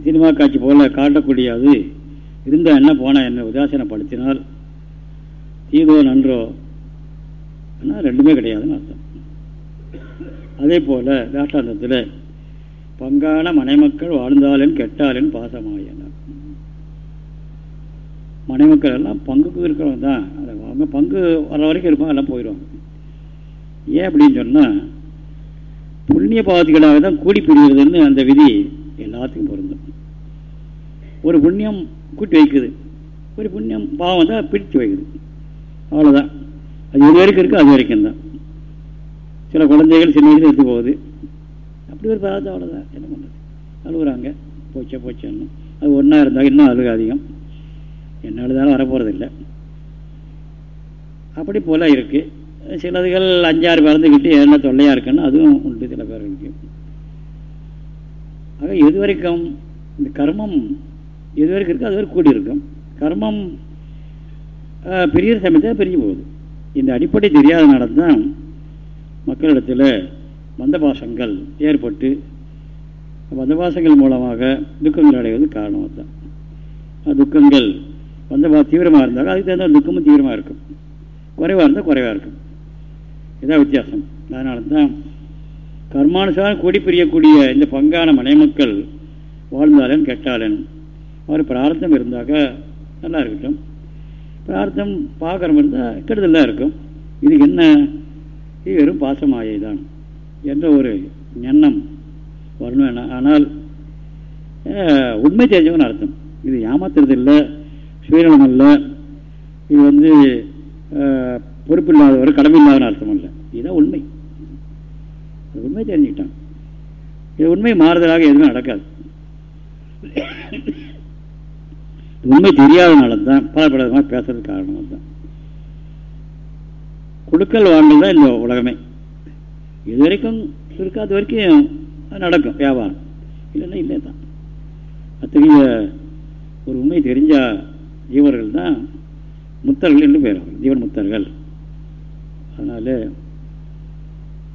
சினிமா காட்சி போல காட்டக்கூடிய அது இருந்தால் என்ன போனால் என்ன உதாசீனப்படுத்தினால் தீதோ நன்றோ ஆனால் ரெண்டுமே கிடையாதுன்னு அர்த்தம். அதே போல் தாஷ்டாந்தத்தில் பங்கான மனைமக்கள் வாழ்ந்தாலும் கெட்டாலும் பாசமாயினார் மனைமக்கள் எல்லாம் பங்குக்கு இருக்கிறவங்க தான். அவங்க பங்கு வர வரைக்கும் இருப்பாங்க எல்லாம் போயிடுவாங்க ஏன் அப்படின்னு சொன்னால் புண்ணிய பாவத்துகளாக தான் கூடி பிரிகிறதுன்னு அந்த விதி எல்லாத்துக்கும் பொருந்தும். ஒரு புண்ணியம் கூட்டி வைக்குது. ஒரு புண்ணியம் பாவம் தான் பிரித்து வைக்குது. அவ்வளோதான் அது இது வரைக்கும் இருக்குது அது வரைக்கும் தான். சில குழந்தைகள் சின்ன வயசில் எடுத்து போகுது. அப்படி ஒரு பாவத்தை அவ்வளோதான் என்ன பண்ணுறது அழுகுறாங்க. போச்சே போச்சேன்னு. அது ஒன்றா இருந்தால் இன்னும் அழுக அதிகம். என்ன அழுதாலும் வரப்போகிறதில்லை அப்படி போல் இருக்குது சிலதுகள் அஞ்சாறு பிறந்துக்கிட்டு என்ன தொல்லையாக இருக்குன்னு அதுவும் உண்டு சில பேர்களுக்கு ஆக இதுவரைக்கும் இந்த கர்மம் எதுவரைக்கும் இருக்கோ இருக்குது அது வரைக்கும் கூடி இருக்கும் கர்மம் பெரிய சமயத்தை பிரிஞ்சு போகுது. இந்த அடிப்படை தெரியாதனால தான் மக்களிடத்தில் மந்தபாசங்கள் ஏற்பட்டு மந்தபாசங்கள் மூலமாக துக்கங்கள் அடைவது காரணமாக தான் துக்கங்கள் வந்து தீவிரமாக இருந்தாலும் அதுக்கு தகுந்த துக்கமும் தீவிரமாக இருக்கும். குறைவாக இருந்தால் குறைவாக இருக்கும். இதான் வித்தியாசம். அதனால தான் கர்மானுசாரம் கூடி பிரியக்கூடிய இந்த பங்கான மனைமக்கள் வாழ்ந்தாலும் கெட்டாலும் அவர் பிரார்த்தம் இருந்தாக்க நல்லா இருக்கட்டும். பிரார்த்தம் பார்க்குற இருந்தால் கெடுதலாக இருக்கும். இதுக்கு என்ன? இது வெறும் பாசமாயை தான் என்ற ஒரு எண்ணம் வரணும் ஆனால் உண்மை தெரிஞ்சவன் அர்த்தம். இது ஏமாத்துறது இல்லை சுயநலம் அல்ல இது வந்து பொறுப்பில்லாதவர் கடமையில்லாதவன் அர்த்தம் இல்லை. இதுதான் உண்மை. உண்மை தெரிஞ்சுக்கிட்டான் இது உண்மை மாறுதலாக எதுவுமே நடக்காது. உண்மை தெரியாதனால தான் பல பல விதமாக பேசுறது காரணமாக தான் கொடுக்கல் வாங்கல் தான் இந்த உலகமே. இது வரைக்கும் இருக்காத வரைக்கும் நடக்கும் வியாபாரம். இல்லைன்னா இல்லை தான் அத்தகைய ஒரு உண்மை தெரிஞ்சால் ஜீவர்கள் தான் முத்தர்கள் என்று பெயர் ஜீவன் முத்தர்கள். அதனால்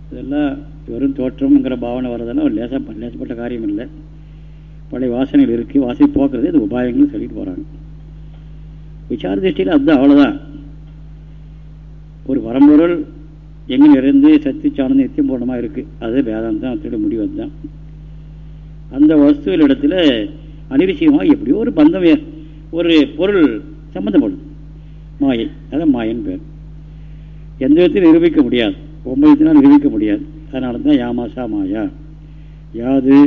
இதெல்லாம் வெறும் தோற்றம்ங்கிற பாவனை வர்றதெல்லாம் லேசாக லேசப்பட்ட காரியம் இல்லை. பழைய வாசனைகள் இருக்குது வாசனை போக்குறதே இது உபாயங்கள் சொல்லிட்டு போகிறாங்க விசார திருஷ்டியில் அதுதான் அவ்வளோதான் ஒரு வரம்பொருள் எங்கே நிறைந்து சக்தி சார்ந்த நித்தியம் பூர்ணமாக இருக்குது அது வேதாந்தம் அதோட முடிவு தான் அந்த வஸ்துவில் இடத்துல அனிரிசியமாக எப்படியோ ஒரு பந்தம் ஒரு பொருள் சம்மந்தப்படும் மாயை அதான் மாயன் பேர். எந்த விதத்திலும் நிரூபிக்க முடியாது. ஒன்பதுத்தினால் நிரூபிக்க முடியாது. அதனால தான் யாமாசா மாயா. யாது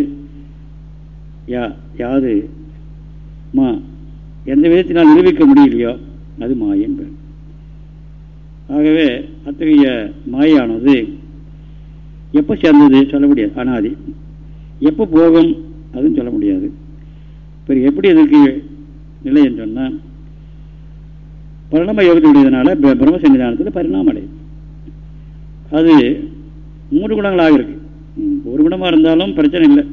யா யாது மா எந்த விதத்தினால் நிரூபிக்க முடியலையோ அது மாயன் பேர். ஆகவே அத்தகைய மாயானது எப்போ சேர்ந்தது சொல்ல முடியாது. அனாதி. எப்போ போகும் அதுவும் சொல்ல முடியாது. இப்போ எப்படி எதற்கு நிலை என்று சொன்னால் பரிணாம யோகத்தினுடையதுனால பிரம்ம சன்னிதானத்தில் பரிணாம அடையும். அது மூன்று குணங்களாக இருக்கு. ஒரு குணமாக இருந்தாலும் பிரச்சனை இல்லை.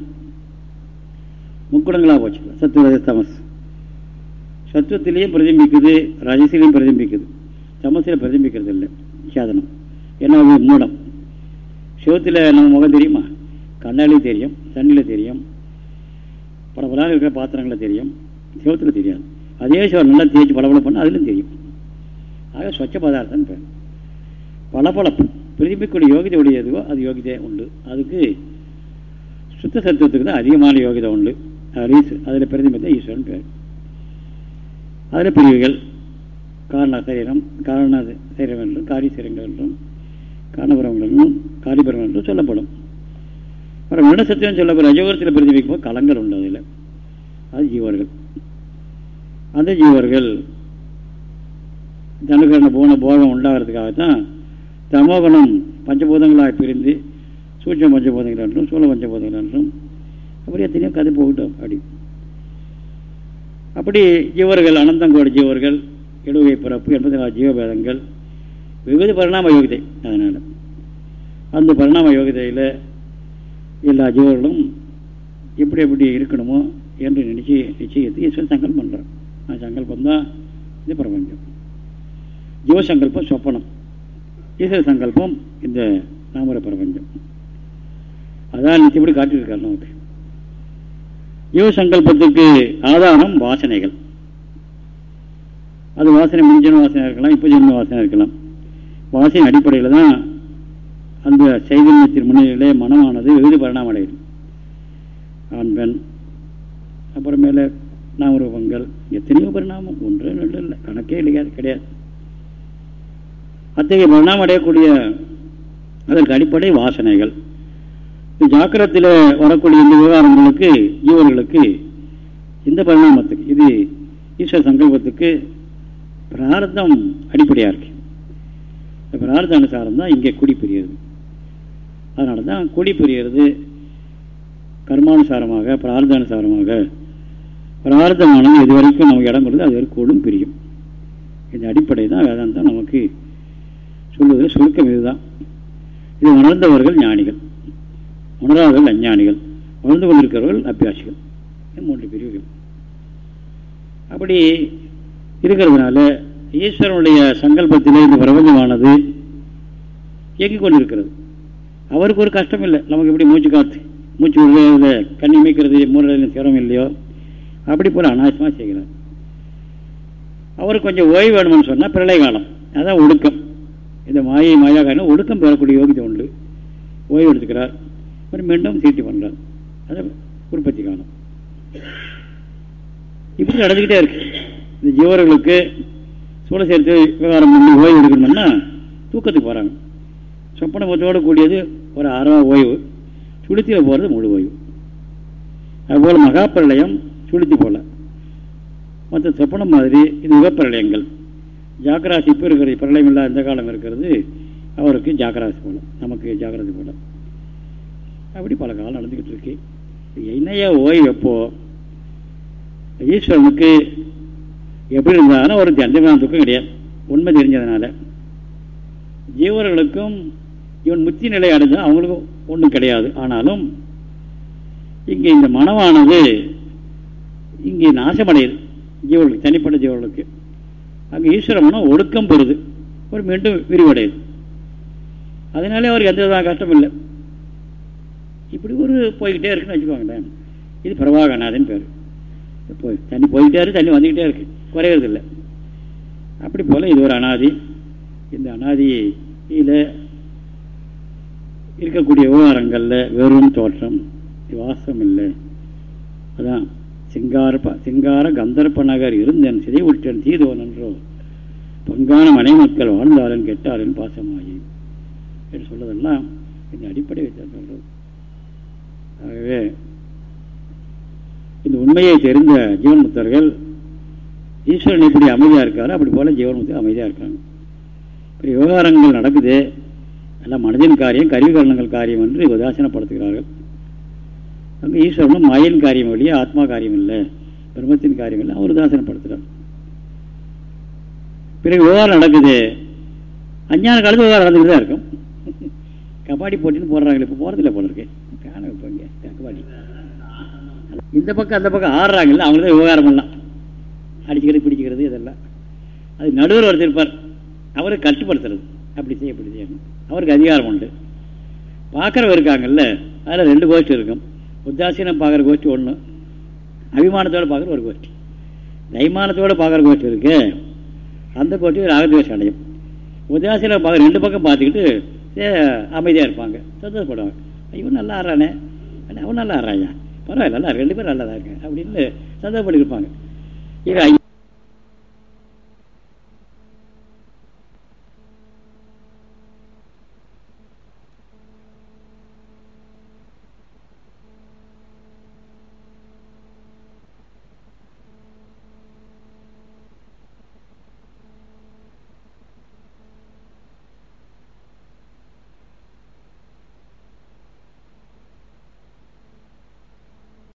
முக்குணங்களாக போச்சு. சத்துவ தமஸ். சத்துவத்திலையும் பிரதிபிக்குது ரஜசிலையும் பிரதிபிக்குது தமசில் பிரதிபிக்கிறது இல்லை. சாதனம் ஏன்னா அது மூடம் சிவத்தில் நம்ம முகம் தெரியுமா? கண்ணாலையும் தெரியும் தண்ணியில் தெரியும் பல இருக்கிற பாத்திரங்களை தெரியும். சிவத்தில் தெரியாது. அதே சிவம் நல்லா தேய்ச்சி பளபள பண்ணால் அதுலேயும் தெரியும். ஆக சொச்ச பதார்த்தம் பேர். பளபளப்பு. பிரதிபிக்கூடிய யோகிதை உடையதுவோ அது யோகிதை உண்டு. அதுக்கு சுத்த சத்துவத்துக்கு தான் அதிகமான யோகிதை உண்டு. அதில் பிரதிபித்த ஈஸ்வரன் பேர். அதில் பிரிவுகள். காரண சரீரம் காரண சரீரம் என்றும் காரிய சரீரங்கள் என்றும் காரணபுரங்கள் என்றும் காரிபுரம் என்றும் சொல்லப்படும். அப்புறம் மிருடசத்தியம் சொல்லப்படும். ரஜோகரத்தில் பிரதிபிக்கும் களங்கள் உண்டு அதில். அது ஜீவர்கள். அந்த ஜீவர்கள் தனுகரண போன போகம் உண்டாகிறதுக்காகத்தான் தமோகணம் பஞ்சபூதங்களாக பிரிந்து சூட்சம் பஞ்சபூதங்கள் என்றும் சூழ பஞ்சபூதங்கள் என்றும் அப்படி எத்தனையோ கதை போகட்டும் அப்படி. அப்படி ஜீவர்கள் அனந்தங்கோட ஜீவர்கள் எழுவை பிறப்பு எண்பத்தி நாலு ஜீவபேதங்கள். வெவ்வேறு பரிணாம யோகிதை அதனால். அந்த பரிணாம யோகிதையில் எல்லா ஜீவர்களும் எப்படி எப்படி இருக்கணுமோ என்று நிச்சய நிச்சயத்தை ஈஸ்வரன் சங்கல் பண்ணுறான் அந்த சங்கல்பம் தான் இந்த பிரபஞ்சம் ஜீவசங்கல்பம் சொப்பனம் ஈஸ்வர சங்கல்பம் இந்த நாமர பிரபஞ்சம் அதான் நிச்சயப்படி காட்டியிருக்காரு நமக்கு யோக சங்கல்பத்துக்கு ஆதாரம் வாசனைகள் அது வாசனை முன்ஜன வாசனை இருக்கலாம் இப்போ ஜென்ம வாசனை இருக்கலாம் வாசனை அடிப்படையில் தான் அந்த சைதன்யத்தின் முன்னிலையிலே மனமானது வெகுதி பரிணாமம் ஆண் பெண் அப்புறமேலே நாமரூபங்கள். எத்தனையோ பரிணாமம். ஒன்று ரெண்டு இல்லை. கணக்கே இல்லையாது கிடையாது. அத்தகைய பரிணாமம் அடையக்கூடிய அதற்கு அடிப்படை வாசனைகள். ஜாக்கிரத்தில் வரக்கூடிய இந்த விவகாரங்களுக்கு ஜீவர்களுக்கு இந்த பரிணாமத்துக்கு இது ஈஸ்வர சங்கல்பத்துக்கு பிரார்த்தம் அடிப்படையாக இருக்கு. பிரார்த்த அனுசாரம் தான் இங்கே குடி புரியுறது அதனால தான் குடி புரியுறது கர்மானுசாரமாக பிரார்த்தானுசாரமாக பிரார்த்தமானது இதுவரைக்கும் நமக்கு இடம் கொடுத்து அது வரைக்கும் கூடும் பிரியும். இந்த அடிப்படை தான் வேதாந்தம் நமக்கு சொல்வதில் சுருக்கம் இதுதான். இது உணர்ந்தவர்கள் ஞானிகள் உணராதவர்கள் அஞ்ஞானிகள் உணர்ந்து கொண்டிருக்கிறவர்கள் அபியாசிகள் மூன்று பிரிவுகள். அப்படி இருக்கிறதுனால ஈஸ்வரனுடைய சங்கல்பத்திலே இந்த பிரபஞ்சமானது இயங்கிக் கொண்டிருக்கிறது. அவருக்கு ஒரு கஷ்டம் இல்லை நமக்கு எப்படி மூச்சு காத்து மூச்சு விடுறதுல கண்ணி மீக்கிறது மூணுல சிரமம் இல்லையோ? அப்படி போல அனாவசியமாக செய்கிறார். அவருக்கு கொஞ்சம் ஓய்வு வேணும்னு சொன்னால் பிரளய காலம். அதான் ஒடுக்கம். இந்த மாயை மாயா காரணம் ஒடுக்கம் பெறக்கூடிய யோகிதை உண்டு. ஓய்வு எடுத்துக்கிறார். அப்புறம் மீண்டும் சீட்டி பண்ணுறார் அது உற்பத்தி காலம். இப்படி நடந்துக்கிட்டே இருக்கு. இந்த ஜீவர்களுக்கு சூழ சேர்த்து விவகாரம் பண்ணி ஓய்வு எடுக்கணும்னா தூக்கத்துக்கு போகிறாங்க சொப்பனத்தோடு கூடியது ஒரு அரை ஓய்வு. சுளுத்தியில் போகிறது முழு ஓய்வு. அதுபோல் மகாப்பிரளயம் சுளுத்தி போல. மற்ற சொப்பனம் மாதிரி இது யுகப்பிரளயங்கள் ஜாக்கராசி இப்போ இருக்கிறது பிரளயம் இல்லாத இந்த காலம் இருக்கிறது அவருக்கு ஜாக்கராசி போல நமக்கு ஜாக்கிரதை போல. அப்படி பல காலம் நடந்துக்கிட்டு இருக்கு. என்னையா ஓய்வு எப்போ? ஈஸ்வரனுக்கு எப்படி இருந்தாலும் ஒரு தண்டமான துக்கம் கிடையாது. உண்மை தெரிஞ்சதுனால. ஜீவர்களுக்கும் இவன் முத்தி நிலை அடைஞ்சால் அவங்களுக்கும் ஒன்றும் கிடையாது. ஆனாலும் இங்கே இந்த மனமானது இங்கே நாசமடையுது. ஜீவர்களுக்கு தனிப்பட்ட ஜீவர்களுக்கு அங்கே ஈஸ்வர மனம் ஒடுக்கம் பெறுது. ஒரு மீண்டும் விரிவடையுது. அதனாலே அவருக்கு எந்த விதமான கஷ்டம் இல்லை. இப்படி ஒரு போய்கிட்டே இருக்குன்னு வச்சுக்கோங்களேன். இது பிரபாகநாதன் பேர். போய் தண்ணி போய்கிட்டே இருக்கு தண்ணி வந்துக்கிட்டே இருக்கு. குறையிறது இல்லை. அப்படி போல் இது ஒரு அனாதி. இந்த அனாதியில் இருக்கக்கூடிய விவகாரங்களில் வெறும் தோற்றம் வாசம் இல்லை. அதான் சிங்கார சிங்கார கந்தர்ப்ப நகர் இருந்தேன் சிதை உற்றன் தீதோன் என்றோ. பங்கான மனை மக்கள் வாழ்ந்தாலும் கெட்டாலும் பாசமாகி என்று சொல்வதெல்லாம் இந்த அடிப்படை வச்சு சொல்றது ஆகவே இந்த உண்மையை தெரிந்த ஜீவன்முத்தர்கள் ஈஸ்வரன் எப்படி அமைதியாக இருக்காரோ? அப்படி போல ஜீவன்முத்தர் அமைதியாக இருக்காங்க. இப்படி விவகாரங்கள் நடக்குது. எல்லாம் மனதின் காரியம் கருவிகரணங்கள் காரியம் என்று உதாசீனப்படுத்துகிறார்கள். அங்கே ஈஸ்வரனும் மாயின் காரியம் இல்லையா ஆத்மா காரியம் இல்லை பிரம்மத்தின் காரியம் இல்லை அவர் தாசனப்படுத்துகிறார் பிறகு விவகாரம் நடக்குது. அஞ்ஞான காலத்து விவகாரம் நடந்துட்டு தான் இருக்கும். கபாடி போட்டின்னு போடுறாங்களே இப்போ போகிறதில்ல போல இருக்கு. காண வைப்பாங்க கபாடி. இந்த பக்கம் அந்த பக்கம் ஆடுறாங்கல்ல அவங்க தான் விவகாரம் எல்லாம். அடிச்சுக்கிறது பிடிச்சிக்கிறது இதெல்லாம். அது நடுவர் ஒருத்தர் இருப்பார். அவரை கட்டுப்படுத்துறது. அப்படி செய்ய இப்படி செய்யணும் அவருக்கு அதிகாரம் உண்டு. பார்க்குறவ இருக்காங்கல்ல அதில் ரெண்டு கோஷ்டி இருக்கும். உத்தாசீனம் பார்க்குற கோஷ்டி ஒன்று அபிமானத்தோடு பார்க்குற ஒரு கோஷ்டி. தைமானத்தோடு பார்க்குற கோஷ்டி இருக்கு. அந்த கோஷ்டி ராகத்வேஷம் அடையும். உதாசீனம் பார்க்குற ரெண்டு பக்கம் பார்த்துக்கிட்டு அமைதியாக இருப்பாங்க. சந்தோஷப்படுவாங்க. இவன் நல்லா ஆடுறானே. அவன் நல்லா ஆடுறாயா பரவாயில்ல நல்லா ரெண்டு பேரும் நல்லா தான் இருக்கேன் அப்படின்னு சந்தோஷப்பட்டு இருப்பாங்க. இது